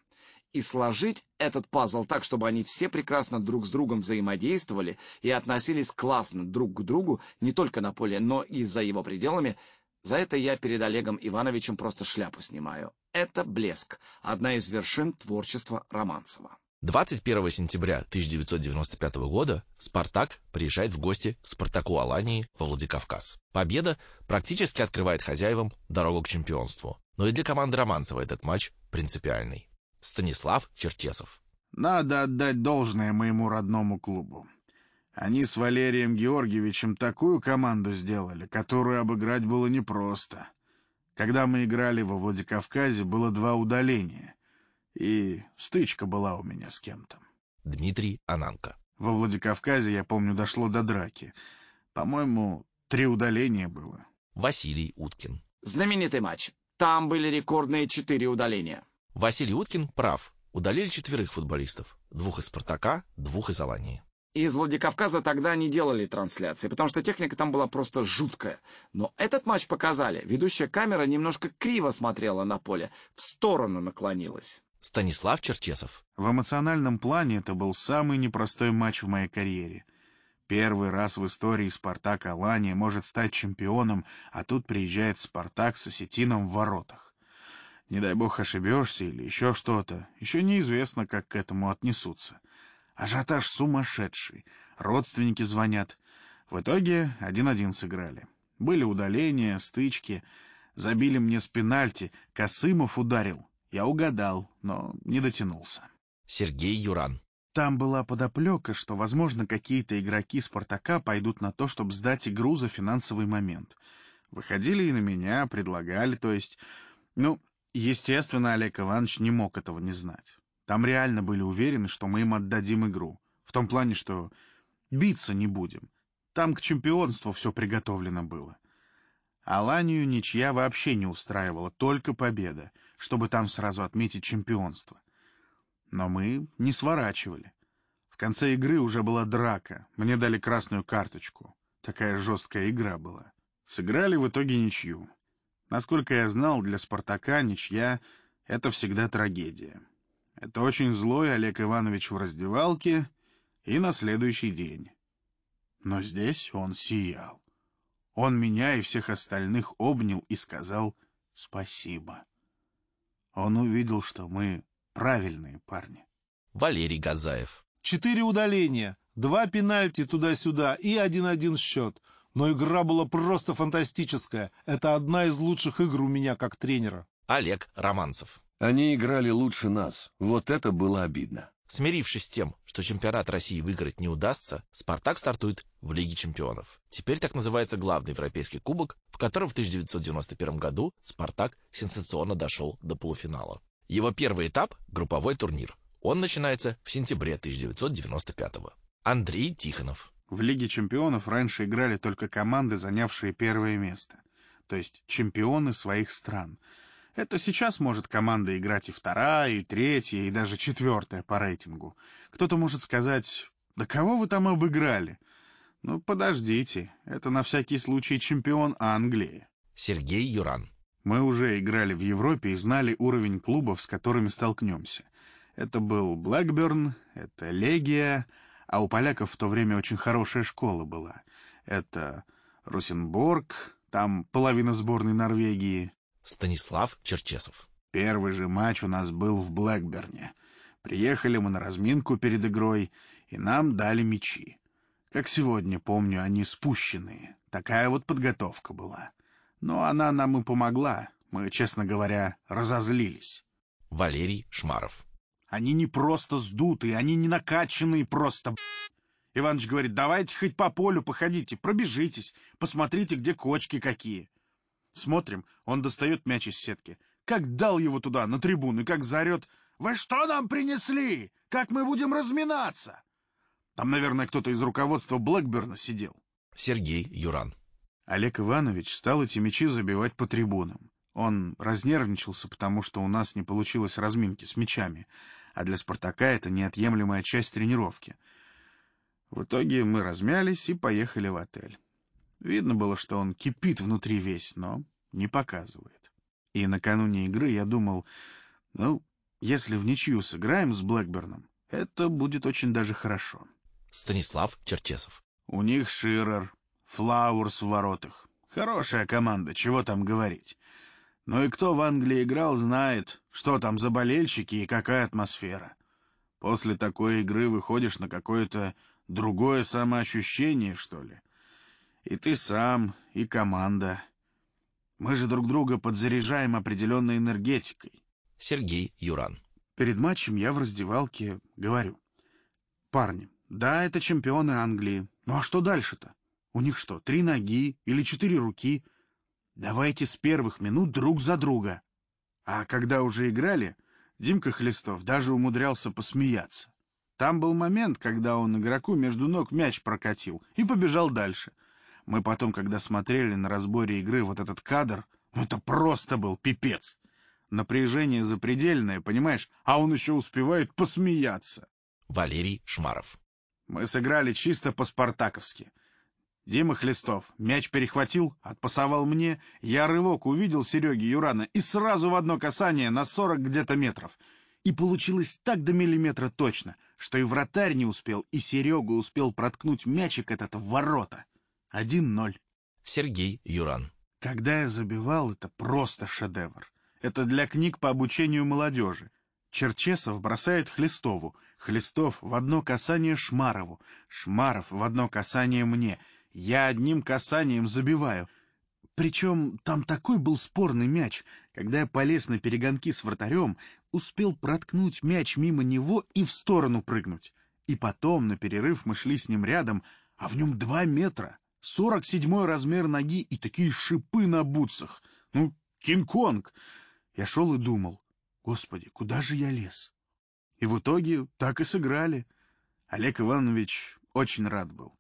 И сложить этот пазл так, чтобы они все прекрасно друг с другом взаимодействовали и относились классно друг к другу не только на поле, но и за его пределами, за это я перед Олегом Ивановичем просто шляпу снимаю. Это «Блеск», одна из вершин творчества Романцева. 21 сентября 1995 года «Спартак» приезжает в гости к «Спартаку Алании» во Владикавказ. Победа практически открывает хозяевам дорогу к чемпионству. Но и для команды Романцева этот матч принципиальный. Станислав Черчесов. Надо отдать должное моему родному клубу. Они с Валерием Георгиевичем такую команду сделали, которую обыграть было непросто. Когда мы играли во Владикавказе, было два удаления, и стычка была у меня с кем-то. Дмитрий Ананко. Во Владикавказе, я помню, дошло до драки. По-моему, три удаления было. Василий Уткин. Знаменитый матч. Там были рекордные четыре удаления. Василий Уткин прав. Удалили четверых футболистов. Двух из «Спартака», двух из «Алании». Из Владикавказа тогда не делали трансляции, потому что техника там была просто жуткая. Но этот матч показали. Ведущая камера немножко криво смотрела на поле, в сторону наклонилась. Станислав Черчесов. В эмоциональном плане это был самый непростой матч в моей карьере. Первый раз в истории «Спартак» Алания может стать чемпионом, а тут приезжает «Спартак» с осетином в воротах. Не дай бог ошибешься или еще что-то. Еще неизвестно, как к этому отнесутся. Ажиотаж сумасшедший. Родственники звонят. В итоге один-один сыграли. Были удаления, стычки. Забили мне с пенальти. Косымов ударил. Я угадал, но не дотянулся. Сергей Юран. Там была подоплека, что, возможно, какие-то игроки «Спартака» пойдут на то, чтобы сдать игру за финансовый момент. Выходили и на меня, предлагали, то есть... Ну, естественно, Олег Иванович не мог этого не знать. Там реально были уверены, что мы им отдадим игру. В том плане, что биться не будем. Там к чемпионству все приготовлено было. Аланию ничья вообще не устраивала, только победа, чтобы там сразу отметить чемпионство. Но мы не сворачивали. В конце игры уже была драка, мне дали красную карточку. Такая жесткая игра была. Сыграли в итоге ничью. Насколько я знал, для «Спартака» ничья — это всегда трагедия. Это очень злой Олег Иванович в раздевалке и на следующий день. Но здесь он сиял. Он меня и всех остальных обнял и сказал спасибо. Он увидел, что мы правильные парни. Валерий Газаев. Четыре удаления, два пенальти туда-сюда и один-один счет. Но игра была просто фантастическая. Это одна из лучших игр у меня как тренера. Олег Романцев. Они играли лучше нас. Вот это было обидно. Смирившись с тем, что чемпионат России выиграть не удастся, «Спартак» стартует в Лиге чемпионов. Теперь так называется главный европейский кубок, в котором в 1991 году «Спартак» сенсационно дошел до полуфинала. Его первый этап – групповой турнир. Он начинается в сентябре 1995 -го. Андрей Тихонов. В Лиге чемпионов раньше играли только команды, занявшие первое место. То есть чемпионы своих стран – это сейчас может команда играть и вторая, и третья, и даже четвертая по рейтингу. Кто-то может сказать, да кого вы там обыграли? Ну, подождите, это на всякий случай чемпион Англии. Сергей Юран. Мы уже играли в Европе и знали уровень клубов, с которыми столкнемся. Это был Блэкберн, это Легия, а у поляков в то время очень хорошая школа была. Это Русенборг, там половина сборной Норвегии, Станислав Черчесов. Первый же матч у нас был в Блэкберне. Приехали мы на разминку перед игрой, и нам дали мячи. Как сегодня, помню, они спущенные. Такая вот подготовка была. Но она нам и помогла. Мы, честно говоря, разозлились. Валерий Шмаров. Они не просто сдутые, они не накачанные просто, Иваныч говорит, давайте хоть по полю походите, пробежитесь, посмотрите, где кочки какие. Смотрим, он достает мяч из сетки. Как дал его туда, на трибуну, и как заорет «Вы что нам принесли? Как мы будем разминаться?» Там, наверное, кто-то из руководства Блэкберна сидел. Сергей Юран. Олег Иванович стал эти мячи забивать по трибунам. Он разнервничался, потому что у нас не получилось разминки с мячами, а для «Спартака» это неотъемлемая часть тренировки. В итоге мы размялись и поехали в отель. Видно было, что он кипит внутри весь, но не показывает. И накануне игры я думал, ну, если в ничью сыграем с Блэкберном, это будет очень даже хорошо. Станислав Черчесов. У них Ширер, Флауэрс в воротах. Хорошая команда, чего там говорить. Но и кто в Англии играл, знает, что там за болельщики и какая атмосфера. После такой игры выходишь на какое-то другое самоощущение, что ли. И ты сам, и команда. Мы же друг друга подзаряжаем определенной энергетикой. Сергей Юран. Перед матчем я в раздевалке говорю. Парни, да, это чемпионы Англии. Ну а что дальше-то? У них что, три ноги или четыре руки? Давайте с первых минут друг за друга. А когда уже играли, Димка Хлестов даже умудрялся посмеяться. Там был момент, когда он игроку между ног мяч прокатил и побежал дальше — мы потом, когда смотрели на разборе игры вот этот кадр, ну это просто был пипец. Напряжение запредельное, понимаешь? А он еще успевает посмеяться. Валерий Шмаров. Мы сыграли чисто по-спартаковски. Дима Хлестов мяч перехватил, отпасовал мне, я рывок увидел Сереги Юрана и сразу в одно касание на сорок где-то метров. И получилось так до миллиметра точно, что и вратарь не успел, и Серега успел проткнуть мячик этот в ворота. 1-0. Сергей Юран. Когда я забивал, это просто шедевр. Это для книг по обучению молодежи. Черчесов бросает Хлестову, Хлестов в одно касание Шмарову, Шмаров в одно касание мне. Я одним касанием забиваю. Причем там такой был спорный мяч. Когда я полез на перегонки с вратарем, успел проткнуть мяч мимо него и в сторону прыгнуть. И потом, на перерыв, мы шли с ним рядом, а в нем два метра. Сорок седьмой размер ноги и такие шипы на бутсах. Ну, Кинг-Конг. Я шел и думал, господи, куда же я лез? И в итоге так и сыграли. Олег Иванович очень рад был.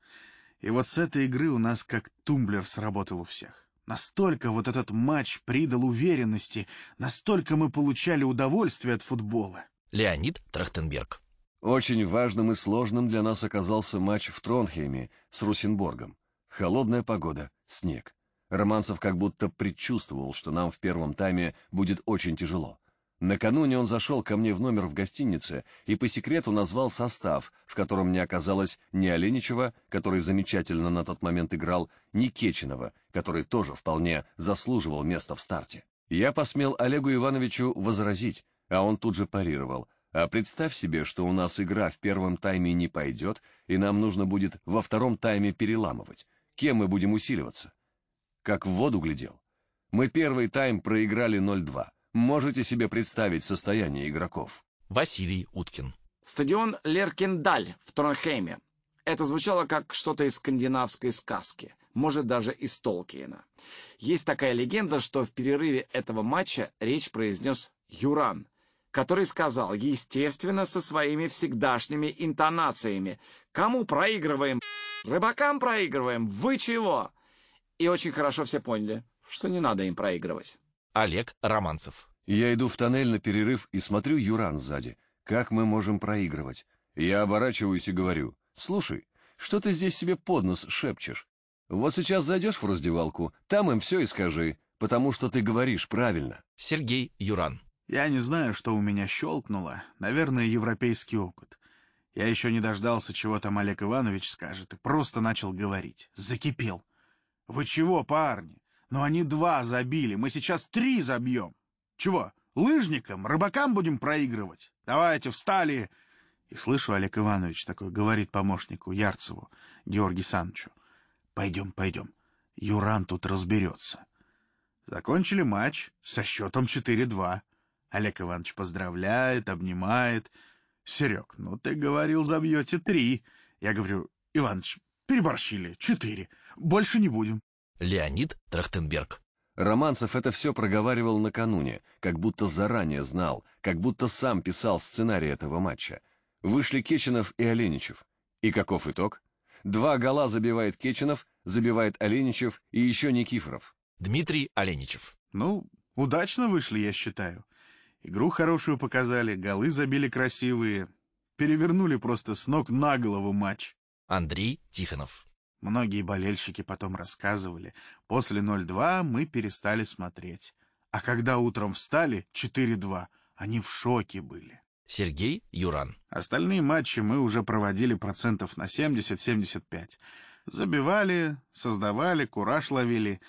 И вот с этой игры у нас как тумблер сработал у всех. Настолько вот этот матч придал уверенности, настолько мы получали удовольствие от футбола. Леонид Трахтенберг. Очень важным и сложным для нас оказался матч в Тронхейме с Русенборгом. Холодная погода, снег. Романцев как будто предчувствовал, что нам в первом тайме будет очень тяжело. Накануне он зашел ко мне в номер в гостинице и по секрету назвал состав, в котором не оказалось ни Оленичева, который замечательно на тот момент играл, ни Кеченова, который тоже вполне заслуживал места в старте. Я посмел Олегу Ивановичу возразить, а он тут же парировал. А представь себе, что у нас игра в первом тайме не пойдет, и нам нужно будет во втором тайме переламывать. Кем мы будем усиливаться? Как в воду глядел. Мы первый тайм проиграли 0-2. Можете себе представить состояние игроков? Василий Уткин. Стадион Леркендаль в Тронхейме. Это звучало как что-то из скандинавской сказки, может даже из Толкиена. Есть такая легенда, что в перерыве этого матча речь произнес Юран, который сказал, естественно, со своими всегдашними интонациями. «Кому проигрываем? Рыбакам проигрываем? Вы чего?» И очень хорошо все поняли, что не надо им проигрывать. Олег Романцев. Я иду в тоннель на перерыв и смотрю Юран сзади. Как мы можем проигрывать? Я оборачиваюсь и говорю, «Слушай, что ты здесь себе под нос шепчешь? Вот сейчас зайдешь в раздевалку, там им все и скажи, потому что ты говоришь правильно». Сергей Юран. Я не знаю, что у меня щелкнуло. Наверное, европейский опыт. Я еще не дождался, чего там Олег Иванович скажет, и просто начал говорить. Закипел. «Вы чего, парни? Ну они два забили, мы сейчас три забьем. Чего, лыжникам, рыбакам будем проигрывать? Давайте, встали!» И слышу, Олег Иванович такой говорит помощнику Ярцеву, Георгию Санчу. «Пойдем, пойдем, Юран тут разберется». Закончили матч со счетом 4-2. Олег Иванович поздравляет, обнимает. «Серег, ну ты говорил, забьете три». Я говорю, «Иваныч, переборщили, четыре. Больше не будем». Леонид Трахтенберг. Романцев это все проговаривал накануне, как будто заранее знал, как будто сам писал сценарий этого матча. Вышли Кеченов и Оленичев. И каков итог? Два гола забивает Кеченов, забивает Оленичев и еще Никифоров. Дмитрий Оленичев. Ну, удачно вышли, я считаю. Игру хорошую показали, голы забили красивые. Перевернули просто с ног на голову матч. Андрей Тихонов. Многие болельщики потом рассказывали. После 0-2 мы перестали смотреть. А когда утром встали 4-2, они в шоке были. Сергей Юран. Остальные матчи мы уже проводили процентов на 70-75. Забивали, создавали, кураж ловили.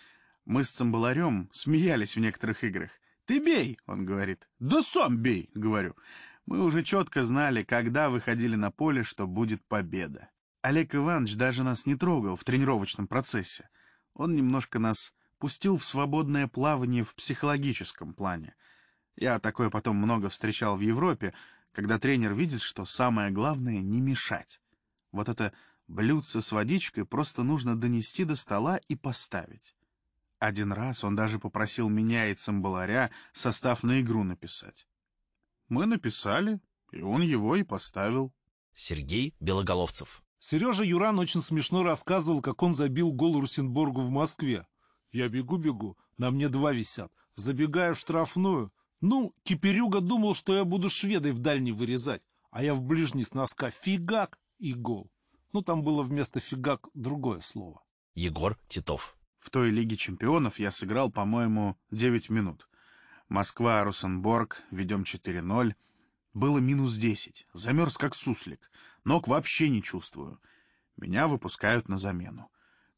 Мы с Цимбаларем смеялись в некоторых играх. «Ты бей!» — он говорит. «Да сам бей!» — говорю. Мы уже четко знали, когда выходили на поле, что будет победа. Олег Иванович даже нас не трогал в тренировочном процессе. Он немножко нас пустил в свободное плавание в психологическом плане. Я такое потом много встречал в Европе, когда тренер видит, что самое главное — не мешать. Вот это блюдце с водичкой просто нужно донести до стола и поставить. Один раз он даже попросил меня и цимбаларя состав на игру написать. Мы написали, и он его и поставил. Сергей Белоголовцев. Сережа Юран очень смешно рассказывал, как он забил гол Русенборгу в Москве. Я бегу-бегу, на мне два висят. Забегаю в штрафную. Ну, Киперюга думал, что я буду шведой в дальний вырезать, а я в ближний с носка фигак и гол. Ну, там было вместо фигак другое слово. Егор Титов. В той Лиге чемпионов я сыграл, по-моему, 9 минут. Москва, Русенборг, ведем 4-0. Было минус 10. Замерз как суслик. Ног вообще не чувствую. Меня выпускают на замену.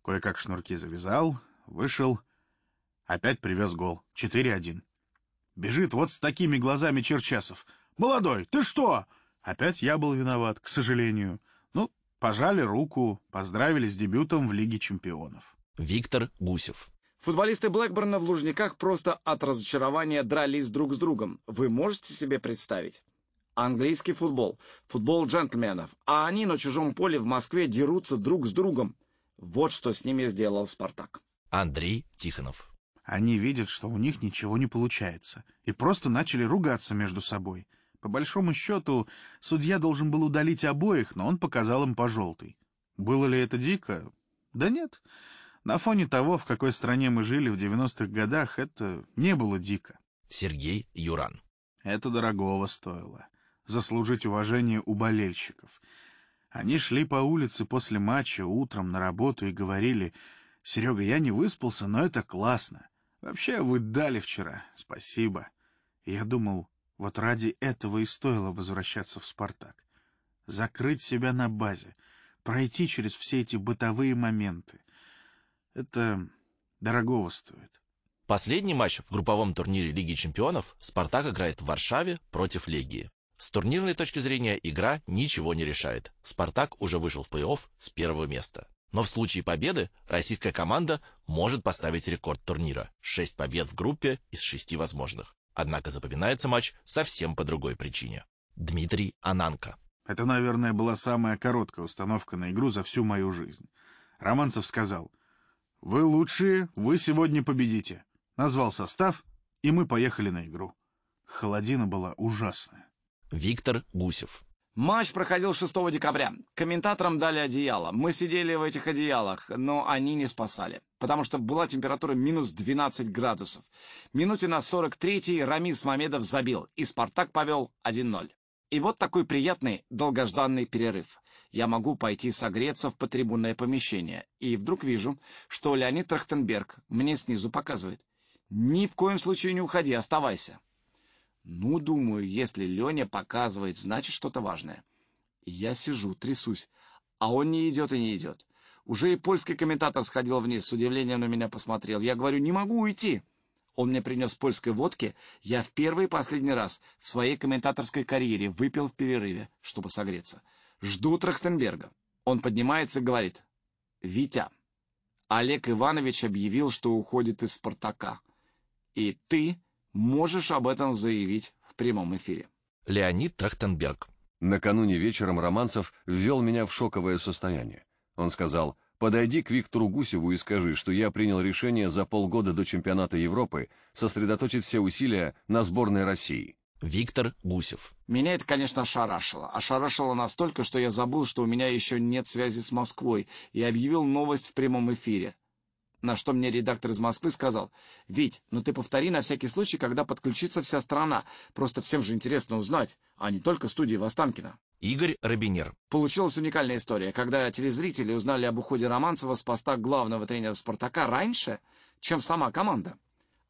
Кое-как шнурки завязал, вышел. Опять привез гол. 4-1. Бежит вот с такими глазами Черчесов. «Молодой, ты что?» Опять я был виноват, к сожалению. Ну, пожали руку, поздравили с дебютом в Лиге чемпионов. Виктор Гусев. Футболисты Блэкберна в Лужниках просто от разочарования дрались друг с другом. Вы можете себе представить? Английский футбол, футбол джентльменов, а они на чужом поле в Москве дерутся друг с другом. Вот что с ними сделал «Спартак». Андрей Тихонов. Они видят, что у них ничего не получается, и просто начали ругаться между собой. По большому счету, судья должен был удалить обоих, но он показал им по желтой. Было ли это дико? Да нет. На фоне того, в какой стране мы жили в 90-х годах, это не было дико. Сергей Юран. Это дорогого стоило. Заслужить уважение у болельщиков. Они шли по улице после матча утром на работу и говорили, «Серега, я не выспался, но это классно. Вообще, вы дали вчера. Спасибо». И я думал, вот ради этого и стоило возвращаться в «Спартак». Закрыть себя на базе, пройти через все эти бытовые моменты. Это дорогого стоит. Последний матч в групповом турнире Лиги чемпионов «Спартак» играет в Варшаве против Легии. С турнирной точки зрения игра ничего не решает. «Спартак» уже вышел в плей-офф с первого места. Но в случае победы российская команда может поставить рекорд турнира – 6 побед в группе из 6 возможных. Однако запоминается матч совсем по другой причине. Дмитрий Ананко. Это, наверное, была самая короткая установка на игру за всю мою жизнь. Романцев сказал, «Вы лучшие, вы сегодня победите». Назвал состав, и мы поехали на игру. Холодина была ужасная. Виктор Гусев. Матч проходил 6 декабря. Комментаторам дали одеяло. Мы сидели в этих одеялах, но они не спасали, потому что была температура минус 12 градусов. Минуте на 43-й Рамис Мамедов забил, и «Спартак» повел 1-0. И вот такой приятный, долгожданный перерыв. Я могу пойти согреться в потрибунное помещение, и вдруг вижу, что Леонид Трахтенберг мне снизу показывает. «Ни в коем случае не уходи, оставайся». Ну, думаю, если Леня показывает, значит что-то важное. Я сижу, трясусь, а он не идет и не идет. Уже и польский комментатор сходил вниз, с удивлением на меня посмотрел. Я говорю, не могу уйти. Он мне принес польской водки. Я в первый и последний раз в своей комментаторской карьере выпил в перерыве, чтобы согреться. Жду Трахтенберга. Он поднимается и говорит, «Витя, Олег Иванович объявил, что уходит из «Спартака». И ты можешь об этом заявить в прямом эфире. Леонид Трахтенберг. Накануне вечером Романцев ввел меня в шоковое состояние. Он сказал, подойди к Виктору Гусеву и скажи, что я принял решение за полгода до чемпионата Европы сосредоточить все усилия на сборной России. Виктор Гусев. Меня это, конечно, ошарашило. Ошарашило настолько, что я забыл, что у меня еще нет связи с Москвой, и объявил новость в прямом эфире. На что мне редактор из Москвы сказал, «Вить, ну ты повтори на всякий случай, когда подключится вся страна. Просто всем же интересно узнать, а не только студии Востанкина». Игорь Робинер. Получилась уникальная история, когда телезрители узнали об уходе Романцева с поста главного тренера «Спартака» раньше, чем сама команда.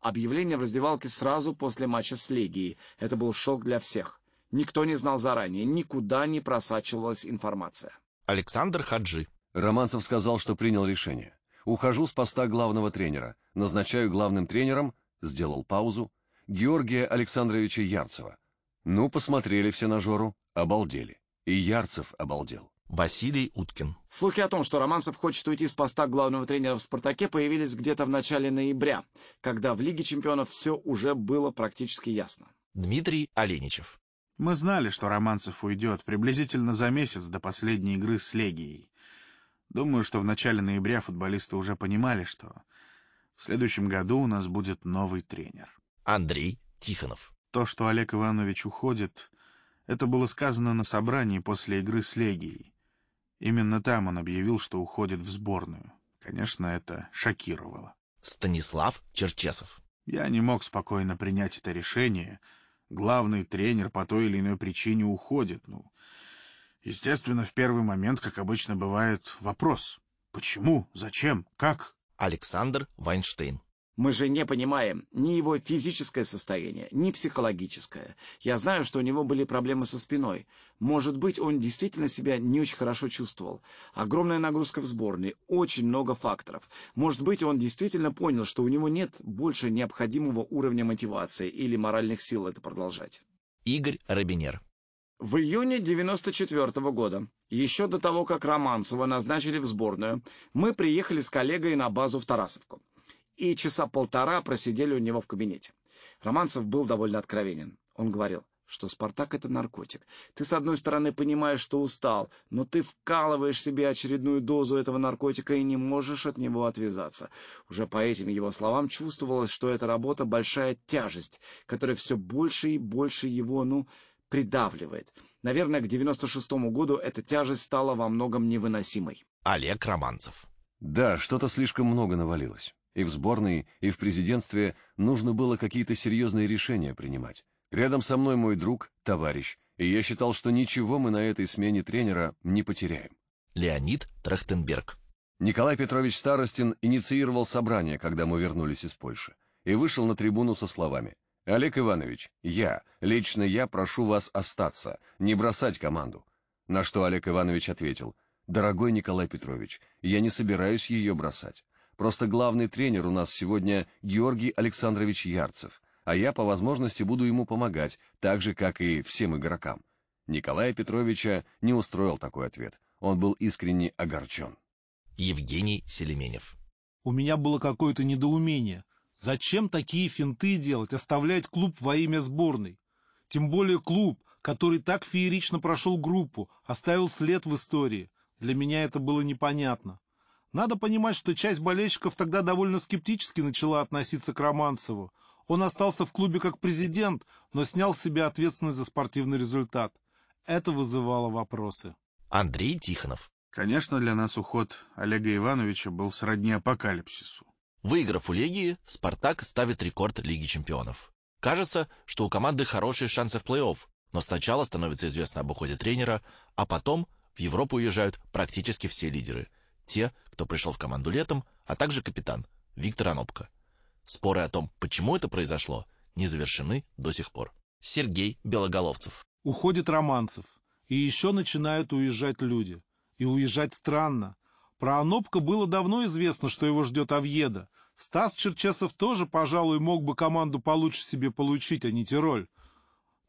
Объявление в раздевалке сразу после матча с Легией. Это был шок для всех. Никто не знал заранее, никуда не просачивалась информация. Александр Хаджи. Романцев сказал, что принял решение. Ухожу с поста главного тренера. Назначаю главным тренером, сделал паузу, Георгия Александровича Ярцева. Ну, посмотрели все на Жору, обалдели. И Ярцев обалдел. Василий Уткин. Слухи о том, что Романцев хочет уйти с поста главного тренера в «Спартаке», появились где-то в начале ноября, когда в Лиге чемпионов все уже было практически ясно. Дмитрий Оленичев. Мы знали, что Романцев уйдет приблизительно за месяц до последней игры с Легией. Думаю, что в начале ноября футболисты уже понимали, что в следующем году у нас будет новый тренер. Андрей Тихонов. То, что Олег Иванович уходит, это было сказано на собрании после игры с Легией. Именно там он объявил, что уходит в сборную. Конечно, это шокировало. Станислав Черчесов. Я не мог спокойно принять это решение. Главный тренер по той или иной причине уходит. Ну, Естественно, в первый момент, как обычно бывает, вопрос. Почему? Зачем? Как? Александр Вайнштейн. Мы же не понимаем ни его физическое состояние, ни психологическое. Я знаю, что у него были проблемы со спиной. Может быть, он действительно себя не очень хорошо чувствовал. Огромная нагрузка в сборной, очень много факторов. Может быть, он действительно понял, что у него нет больше необходимого уровня мотивации или моральных сил это продолжать. Игорь Робинер. В июне 94 -го года, еще до того, как Романцева назначили в сборную, мы приехали с коллегой на базу в Тарасовку. И часа полтора просидели у него в кабинете. Романцев был довольно откровенен. Он говорил, что «Спартак» — это наркотик. Ты, с одной стороны, понимаешь, что устал, но ты вкалываешь себе очередную дозу этого наркотика и не можешь от него отвязаться. Уже по этим его словам чувствовалось, что эта работа — большая тяжесть, которая все больше и больше его, ну, придавливает. Наверное, к 96-му году эта тяжесть стала во многом невыносимой. Олег Романцев. Да, что-то слишком много навалилось. И в сборной, и в президентстве нужно было какие-то серьезные решения принимать. Рядом со мной мой друг, товарищ, и я считал, что ничего мы на этой смене тренера не потеряем. Леонид Трахтенберг. Николай Петрович Старостин инициировал собрание, когда мы вернулись из Польши, и вышел на трибуну со словами – Олег Иванович, я, лично я прошу вас остаться, не бросать команду. На что Олег Иванович ответил, дорогой Николай Петрович, я не собираюсь ее бросать. Просто главный тренер у нас сегодня Георгий Александрович Ярцев, а я по возможности буду ему помогать, так же, как и всем игрокам. Николая Петровича не устроил такой ответ. Он был искренне огорчен. Евгений Селеменев. У меня было какое-то недоумение. Зачем такие финты делать, оставлять клуб во имя сборной? Тем более клуб, который так феерично прошел группу, оставил след в истории. Для меня это было непонятно. Надо понимать, что часть болельщиков тогда довольно скептически начала относиться к Романцеву. Он остался в клубе как президент, но снял с себя ответственность за спортивный результат. Это вызывало вопросы. Андрей Тихонов. Конечно, для нас уход Олега Ивановича был сродни апокалипсису. Выиграв у Легии, «Спартак» ставит рекорд Лиги чемпионов. Кажется, что у команды хорошие шансы в плей-офф, но сначала становится известно об уходе тренера, а потом в Европу уезжают практически все лидеры. Те, кто пришел в команду летом, а также капитан Виктор Анопко. Споры о том, почему это произошло, не завершены до сих пор. Сергей Белоголовцев. Уходит Романцев. И еще начинают уезжать люди. И уезжать странно. Про Анопка было давно известно, что его ждет Авьеда. Стас Черчесов тоже, пожалуй, мог бы команду получше себе получить, а не Тироль.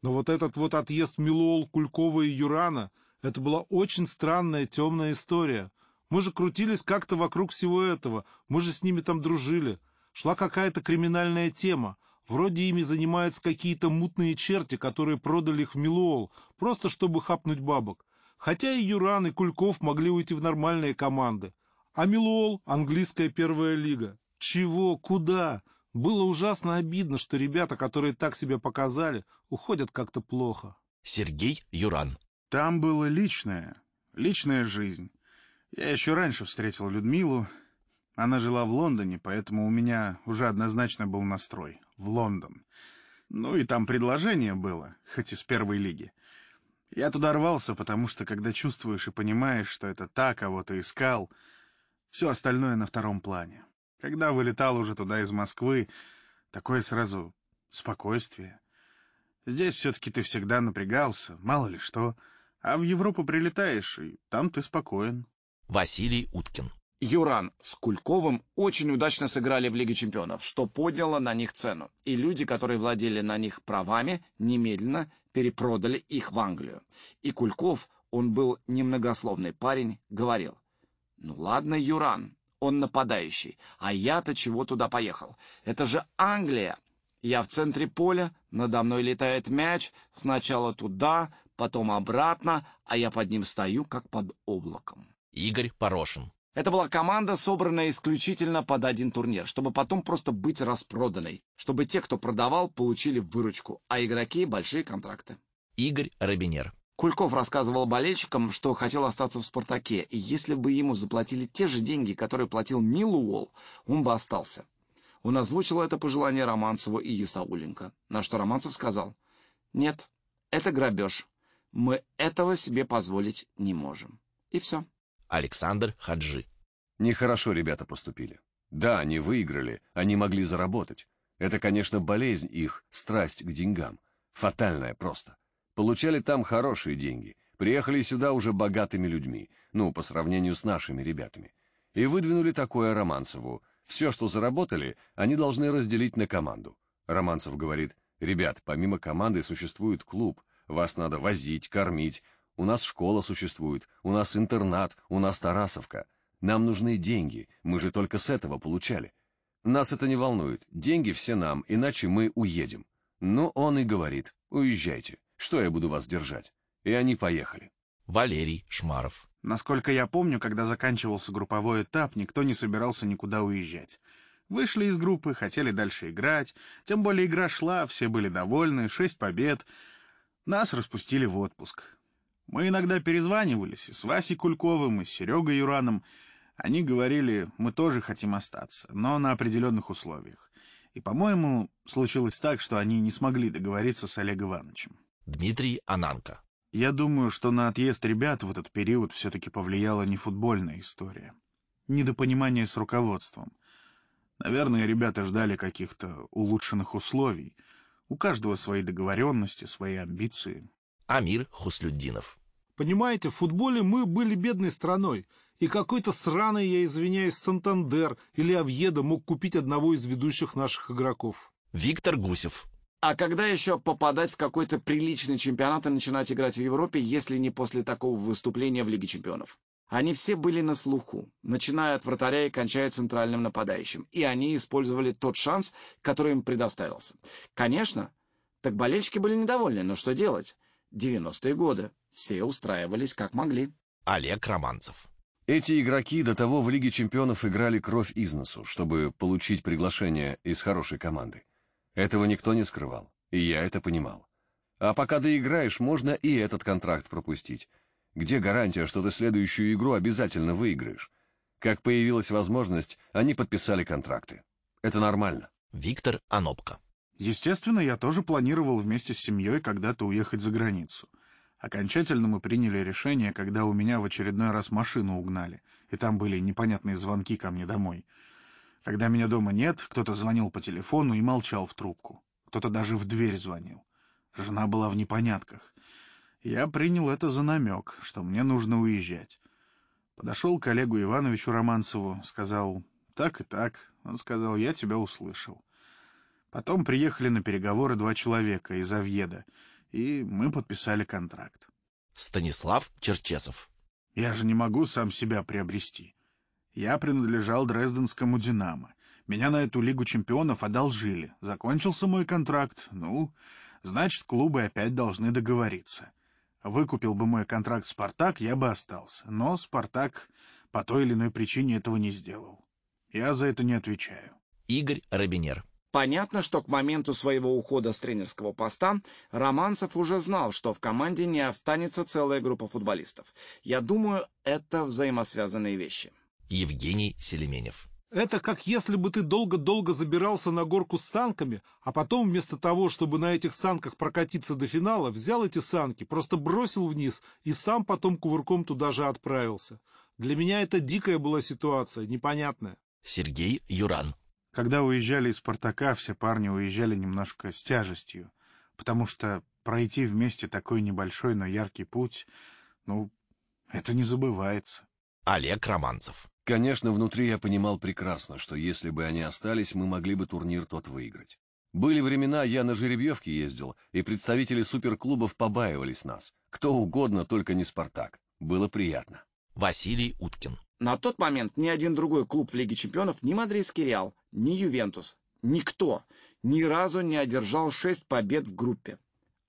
Но вот этот вот отъезд Милуол, Кулькова и Юрана — это была очень странная темная история. Мы же крутились как-то вокруг всего этого, мы же с ними там дружили. Шла какая-то криминальная тема. Вроде ими занимаются какие-то мутные черти, которые продали их в Милуол, просто чтобы хапнуть бабок. Хотя и Юран, и Кульков могли уйти в нормальные команды. А Милуол — английская первая лига. Чего? Куда? Было ужасно обидно, что ребята, которые так себя показали, уходят как-то плохо. Сергей Юран. Там было личное, личная жизнь. Я еще раньше встретил Людмилу. Она жила в Лондоне, поэтому у меня уже однозначно был настрой. В Лондон. Ну и там предложение было, хоть и с первой лиги. Я туда рвался, потому что, когда чувствуешь и понимаешь, что это та, кого ты искал, все остальное на втором плане. Когда вылетал уже туда из Москвы, такое сразу спокойствие. Здесь все-таки ты всегда напрягался, мало ли что. А в Европу прилетаешь, и там ты спокоен. Василий Уткин. Юран с Кульковым очень удачно сыграли в Лиге чемпионов, что подняло на них цену. И люди, которые владели на них правами, немедленно перепродали их в Англию. И Кульков, он был немногословный парень, говорил, «Ну ладно, Юран, он нападающий, а я-то чего туда поехал? Это же Англия. Я в центре поля, надо мной летает мяч, сначала туда, потом обратно, а я под ним стою, как под облаком. Игорь Порошин. Это была команда, собранная исключительно под один турнир, чтобы потом просто быть распроданной, чтобы те, кто продавал, получили выручку, а игроки — большие контракты. Игорь Робинер. Кульков рассказывал болельщикам, что хотел остаться в «Спартаке», и если бы ему заплатили те же деньги, которые платил Милуолл, он бы остался. Он озвучил это пожелание Романцеву и Ясауленко, на что Романцев сказал, «Нет, это грабеж. Мы этого себе позволить не можем». И все. Александр Хаджи. Нехорошо ребята поступили. Да, они выиграли, они могли заработать. Это, конечно, болезнь их, страсть к деньгам. Фатальная просто. Получали там хорошие деньги, приехали сюда уже богатыми людьми, ну, по сравнению с нашими ребятами. И выдвинули такое Романцеву. Все, что заработали, они должны разделить на команду. Романцев говорит, ребят, помимо команды существует клуб, вас надо возить, кормить, у нас школа существует, у нас интернат, у нас Тарасовка. Нам нужны деньги, мы же только с этого получали. Нас это не волнует, деньги все нам, иначе мы уедем. Но он и говорит, уезжайте. Что я буду вас держать? И они поехали. Валерий Шмаров. Насколько я помню, когда заканчивался групповой этап, никто не собирался никуда уезжать. Вышли из группы, хотели дальше играть, тем более игра шла, все были довольны, шесть побед. Нас распустили в отпуск. Мы иногда перезванивались и с Васей Кульковым, и с Серегой Юраном. Они говорили, мы тоже хотим остаться, но на определенных условиях. И, по-моему, случилось так, что они не смогли договориться с Олегом Ивановичем. Дмитрий Ананко. Я думаю, что на отъезд ребят в этот период все-таки повлияла не футбольная история. Недопонимание с руководством. Наверное, ребята ждали каких-то улучшенных условий. У каждого свои договоренности, свои амбиции. Амир Хуслюддинов. Понимаете, в футболе мы были бедной страной, и какой-то сраный, я извиняюсь, Сантандер или Авьеда мог купить одного из ведущих наших игроков. Виктор Гусев. А когда еще попадать в какой-то приличный чемпионат и начинать играть в Европе, если не после такого выступления в Лиге чемпионов? Они все были на слуху, начиная от вратаря и кончая центральным нападающим, и они использовали тот шанс, который им предоставился. Конечно, так болельщики были недовольны, но что делать? 90-е годы. Все устраивались как могли. Олег Романцев. Эти игроки до того в Лиге чемпионов играли кровь из носу, чтобы получить приглашение из хорошей команды. Этого никто не скрывал, и я это понимал. А пока доиграешь, можно и этот контракт пропустить. Где гарантия, что ты следующую игру обязательно выиграешь? Как появилась возможность, они подписали контракты. Это нормально. Виктор Анопко. Естественно, я тоже планировал вместе с семьей когда-то уехать за границу. Окончательно мы приняли решение, когда у меня в очередной раз машину угнали, и там были непонятные звонки ко мне домой. Когда меня дома нет, кто-то звонил по телефону и молчал в трубку. Кто-то даже в дверь звонил. Жена была в непонятках. Я принял это за намек, что мне нужно уезжать. Подошел к Олегу Ивановичу Романцеву, сказал «так и так». Он сказал «я тебя услышал». Потом приехали на переговоры два человека из Авьеда, и мы подписали контракт. Станислав Черчесов. Я же не могу сам себя приобрести. Я принадлежал Дрезденскому «Динамо». Меня на эту Лигу чемпионов одолжили. Закончился мой контракт. Ну, значит, клубы опять должны договориться. Выкупил бы мой контракт «Спартак», я бы остался. Но «Спартак» по той или иной причине этого не сделал. Я за это не отвечаю. Игорь Робинер. Понятно, что к моменту своего ухода с тренерского поста Романцев уже знал, что в команде не останется целая группа футболистов. Я думаю, это взаимосвязанные вещи. Евгений Селеменев. Это как если бы ты долго-долго забирался на горку с санками, а потом вместо того, чтобы на этих санках прокатиться до финала, взял эти санки, просто бросил вниз и сам потом кувырком туда же отправился. Для меня это дикая была ситуация, непонятная. Сергей Юран. Когда уезжали из «Спартака», все парни уезжали немножко с тяжестью, потому что пройти вместе такой небольшой, но яркий путь, ну, это не забывается. Олег Романцев. Конечно, внутри я понимал прекрасно, что если бы они остались, мы могли бы турнир тот выиграть. Были времена, я на жеребьевке ездил, и представители суперклубов побаивались нас. Кто угодно, только не «Спартак». Было приятно. Василий Уткин. На тот момент ни один другой клуб в Лиге чемпионов, ни Мадридский Реал, ни Ювентус, никто ни разу не одержал шесть побед в группе.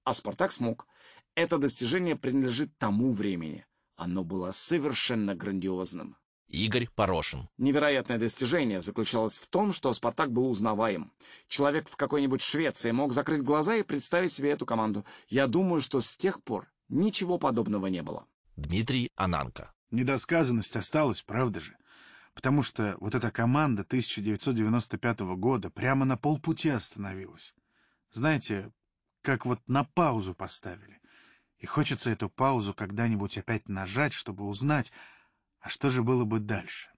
А «Спартак» смог. Это достижение принадлежит тому времени. Оно было совершенно грандиозным. Игорь Порошин. Невероятное достижение заключалось в том, что «Спартак» был узнаваем. Человек в какой-нибудь Швеции мог закрыть глаза и представить себе эту команду. Я думаю, что с тех пор ничего подобного не было. Дмитрий Ананко. Недосказанность осталась, правда же? Потому что вот эта команда 1995 года прямо на полпути остановилась. Знаете, как вот на паузу поставили. И хочется эту паузу когда-нибудь опять нажать, чтобы узнать, а что же было бы дальше?